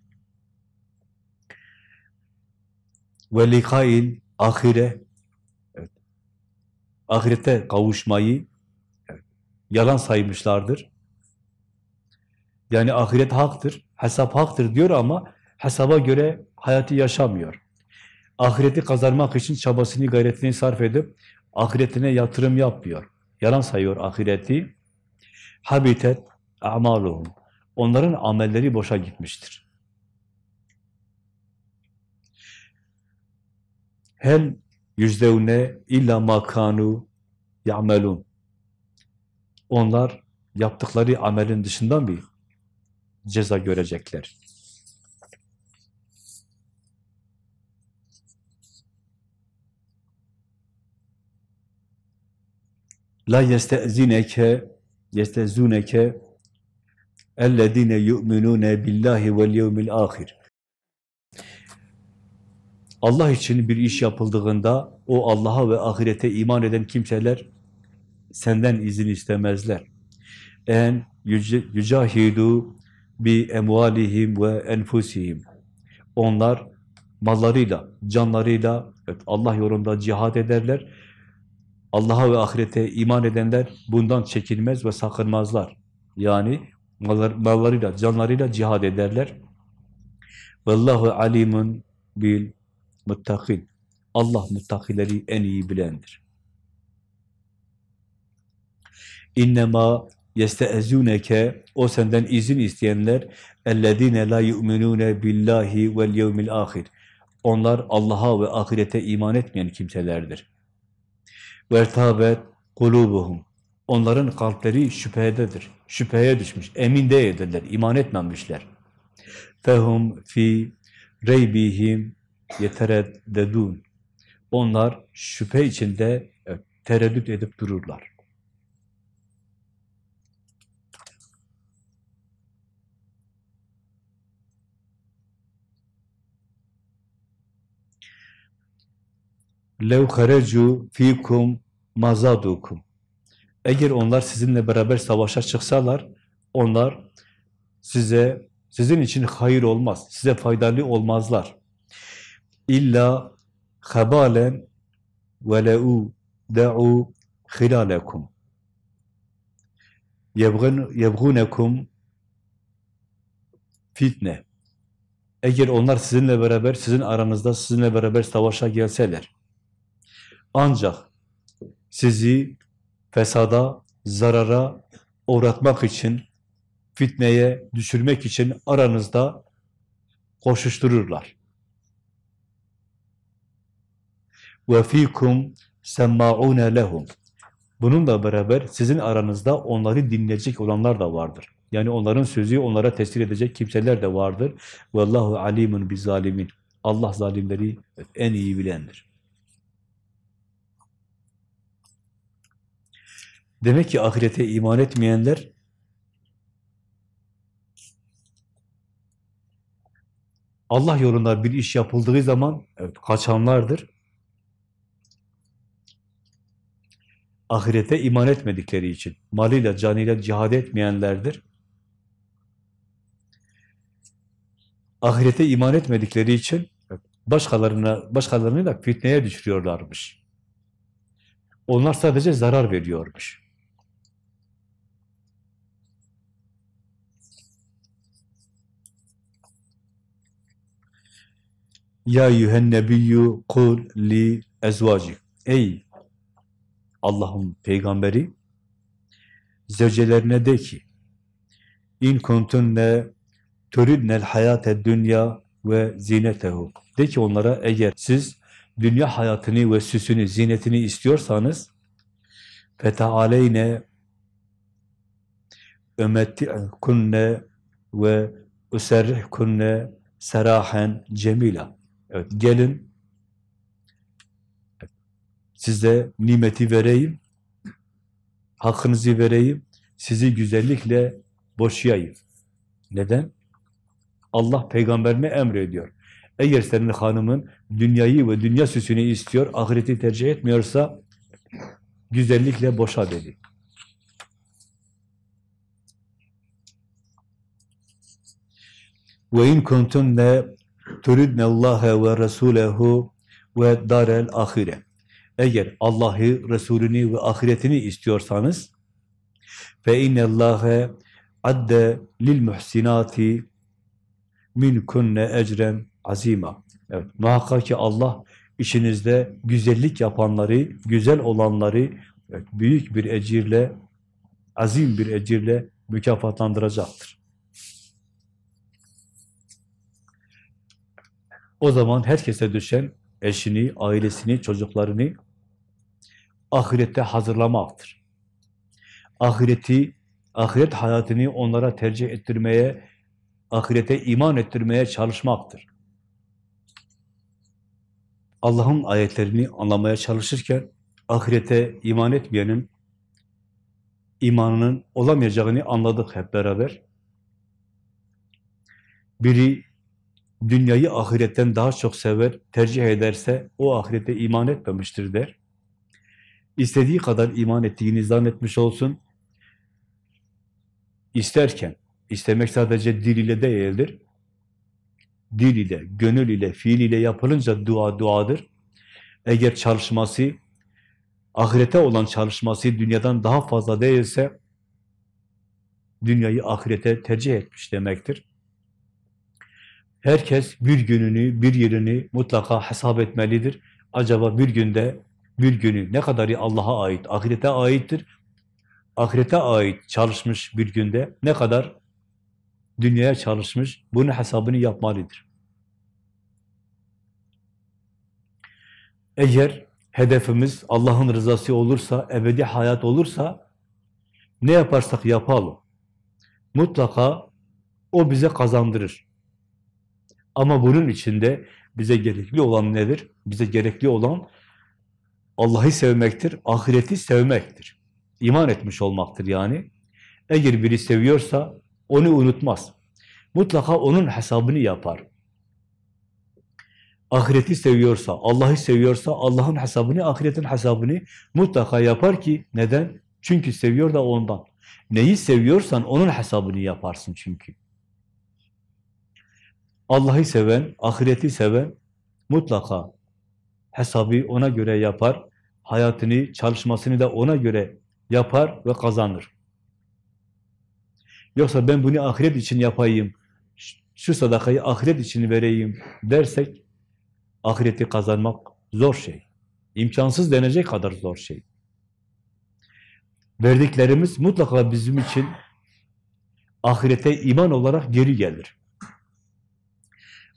ve likail ahire evet. ahirette kavuşmayı evet. yalan saymışlardır. Yani ahiret haktır, hesap haktır diyor ama hesaba göre hayatı yaşamıyor. Ahireti kazanmak için çabasını, gayretini sarf edip ahiretine yatırım yapmıyor. Yalan sayıyor ahireti. Habitet a'maluhum. Onların amelleri boşa gitmiştir. Hel yüzdevne illa makanu ya'melun. Onlar yaptıkları amelin dışından bir ceza görecekler. La yestezineke yestezuneke ellezine yu'minune billahi vel yevmil ahir. Allah için bir iş yapıldığında o Allah'a ve ahirete iman eden kimseler senden izin istemezler. En yücahidu bi emvalihim ve enfusihim. Onlar mallarıyla, canlarıyla evet, Allah yolunda cihad ederler. Allah'a ve ahirete iman edenler bundan çekinmez ve sakınmazlar. Yani mallar, mallarıyla, canlarıyla cihad ederler. Vallahu alimun bil muttakin. Allah muttakileri en iyi bilendir. İnnemâ yesteezûneke o senden izin isteyenler ellezîne la yu'minûne billahi vel yevmil ahir. Onlar Allah'a ve ahirete iman etmeyen kimselerdir. Vertabet kulubuhum. Onların kalpleri şüphededir. Şüpheye düşmüş. Emin değildirler. iman etmemişler. Fehum fi reybihim yetereddedun. Onlar şüphe içinde tereddüt edip dururlar. Lev harecu fikum mazadukum. Eğer onlar sizinle beraber savaşa çıksalar, onlar size sizin için hayır olmaz, size faydalı olmazlar. İlla habalen ve le'u da'u hilalekum. Yebgunekum fitne. Eğer onlar sizinle beraber, sizin aranızda sizinle beraber savaşa gelseler, ancak sizi fesada, zarara uğratmak için, fitneye düşürmek için aranızda koşuştururlar. وَفِيكُمْ سَمَّعُونَ لَهُمْ Bununla beraber sizin aranızda onları dinleyecek olanlar da vardır. Yani onların sözü onlara tesir edecek kimseler de vardır. Vallahu alimun bizalimin. Allah zalimleri en iyi bilendir. Demek ki ahirete iman etmeyenler Allah yolunda bir iş yapıldığı zaman evet, kaçanlardır. Ahirete iman etmedikleri için, malıyla, canıyla cihad etmeyenlerdir. Ahirete iman etmedikleri için başkalarına, başkalarını da fitneye düşürüyorlarmış. Onlar sadece zarar veriyormuş. Ya eyyühen nebiyyü kul li ezvacik. Ey Allah'ın peygamberi zevcelerine de ki in kuntunne turidnel hayate dünya ve zinetehu. De ki onlara eğer siz dünya hayatını ve süsünü, zinetini istiyorsanız fetaaleyne ömetti'kunne ve userrihkunne serahen cemila. Evet, gelin size nimeti vereyim, hakkınızı vereyim, sizi güzellikle boşayayım. Neden? Allah peygamberine emrediyor. Eğer senin hanımın dünyayı ve dünya süsünü istiyor, ahireti tercih etmiyorsa güzellikle boşa dedi. Ve in kuntunne turidne Allahe ve Resulehu ve darel ahire. Eğer Allah'ı, Resulünü ve ahiretini istiyorsanız fe innallâhe adde lil muhsinati min kunne ecren azima. Evet, muhakkak ki Allah işinizde güzellik yapanları, güzel olanları büyük bir ecirle, azim bir ecirle mükafatlandıracaktır. O zaman herkese düşen eşini, ailesini, çocuklarını ahirette hazırlamaktır. Ahireti, ahiret hayatını onlara tercih ettirmeye, ahirete iman ettirmeye çalışmaktır. Allah'ın ayetlerini anlamaya çalışırken ahirete iman etmeyenin imanının olamayacağını anladık hep beraber. Biri dünyayı ahiretten daha çok sever, tercih ederse o ahirete iman etmemiştir der. İstediği kadar iman ettiğini zannetmiş olsun. İsterken, istemek sadece dil ile değildir. Dil ile, gönül ile, fiil ile yapılınca dua duadır. Eğer çalışması, ahirete olan çalışması dünyadan daha fazla değilse, dünyayı ahirete tercih etmiş demektir. Herkes bir gününü, bir yerini mutlaka hesap etmelidir. Acaba bir günde, bir günü ne kadarı Allah'a ait, ahirete aittir? Ahirete ait çalışmış bir günde ne kadar dünyaya çalışmış, bunun hesabını yapmalıdır. Eğer hedefimiz Allah'ın rızası olursa, ebedi hayat olursa, ne yaparsak yapalım. Mutlaka o bize kazandırır. Ama bunun içinde bize gerekli olan nedir? Bize gerekli olan Allah'ı sevmektir, ahireti sevmektir. İman etmiş olmaktır yani. Eğer biri seviyorsa onu unutmaz. Mutlaka onun hesabını yapar. Ahireti seviyorsa, Allah'ı seviyorsa Allah'ın hesabını, ahiretin hesabını mutlaka yapar ki neden? Çünkü seviyor da ondan. Neyi seviyorsan onun hesabını yaparsın çünkü. Allah'ı seven, ahireti seven mutlaka hesabı ona göre yapar, hayatını, çalışmasını da ona göre yapar ve kazanır. Yoksa ben bunu ahiret için yapayım, şu sadakayı ahiret için vereyim dersek, ahireti kazanmak zor şey. İmkansız denecek kadar zor şey. Verdiklerimiz mutlaka bizim için ahirete iman olarak geri gelir.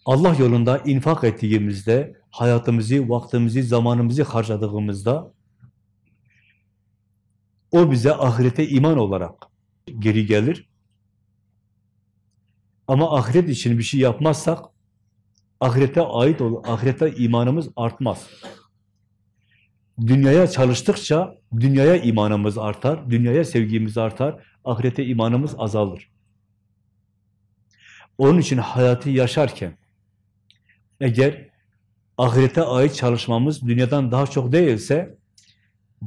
Allah yolunda infak ettiğimizde, hayatımızı, vaktimizi, zamanımızı harcadığımızda o bize ahirete iman olarak geri gelir. Ama ahiret için bir şey yapmazsak ahirete ait olur, ahirete imanımız artmaz. Dünyaya çalıştıkça dünyaya imanımız artar, dünyaya sevgimiz artar, ahirete imanımız azalır. Onun için hayatı yaşarken eğer ahirete ait çalışmamız dünyadan daha çok değilse,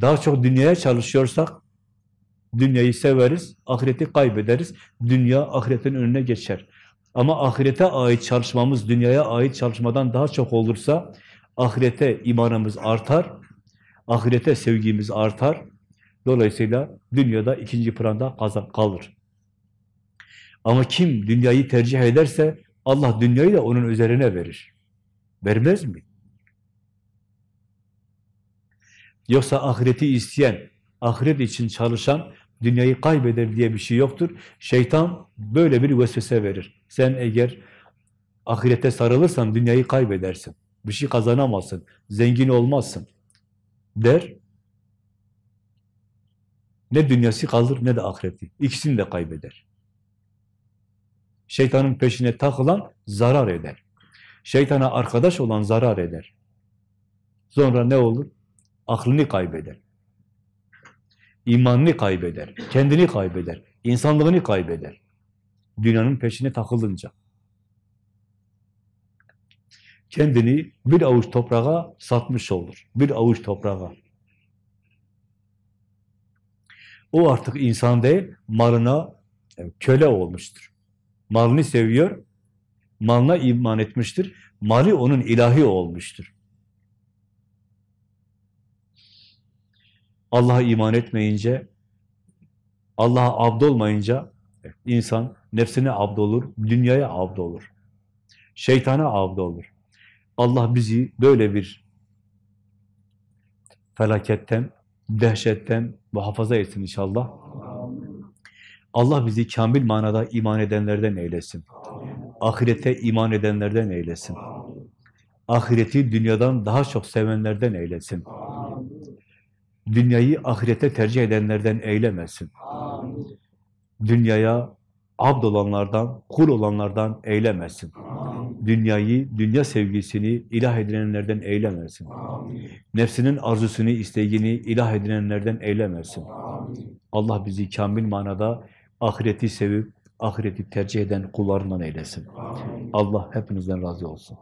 daha çok dünyaya çalışıyorsak, dünyayı severiz, ahireti kaybederiz, dünya ahiretin önüne geçer. Ama ahirete ait çalışmamız dünyaya ait çalışmadan daha çok olursa, ahirete imanımız artar, ahirete sevgimiz artar, dolayısıyla dünyada ikinci planda kalır. Ama kim dünyayı tercih ederse, Allah dünyayı da onun üzerine verir. Vermez mi? Yoksa ahireti isteyen, ahiret için çalışan dünyayı kaybeder diye bir şey yoktur. Şeytan böyle bir vesvese verir. Sen eğer ahirete sarılırsan dünyayı kaybedersin. Bir şey kazanamazsın. Zengin olmazsın. Der. Ne dünyası kalır ne de ahireti. İkisini de kaybeder. Şeytanın peşine takılan zarar eder. Şeytana arkadaş olan zarar eder. Sonra ne olur? Aklını kaybeder. İmanını kaybeder. Kendini kaybeder. insanlığını kaybeder. Dünyanın peşine takılınca. Kendini bir avuç toprağa satmış olur. Bir avuç toprağa. O artık insan değil, malına köle olmuştur. Malını seviyor, Malına iman etmiştir. Mali onun ilahi olmuştur. Allah'a iman etmeyince, Allah'a abd olmayınca insan nefsine abd olur, dünyaya abd olur. Şeytana abd olur. Allah bizi böyle bir felaketten, dehşetten muhafaza etsin inşallah. Allah bizi kamil manada iman edenlerden eylesin. Ahirete iman edenlerden eylesin. Ahireti dünyadan daha çok sevenlerden eylesin. Dünyayı ahirete tercih edenlerden eylemesin. Dünyaya abd olanlardan, kul olanlardan eylemesin. Dünyayı, dünya sevgisini ilah edinenlerden eylemesin. Nefsinin arzusunu, isteğini ilah edinenlerden eylemesin. Allah bizi kamil manada ahireti sevip, ahireti tercih eden kullarından eylesin. Allah hepinizden razı olsun.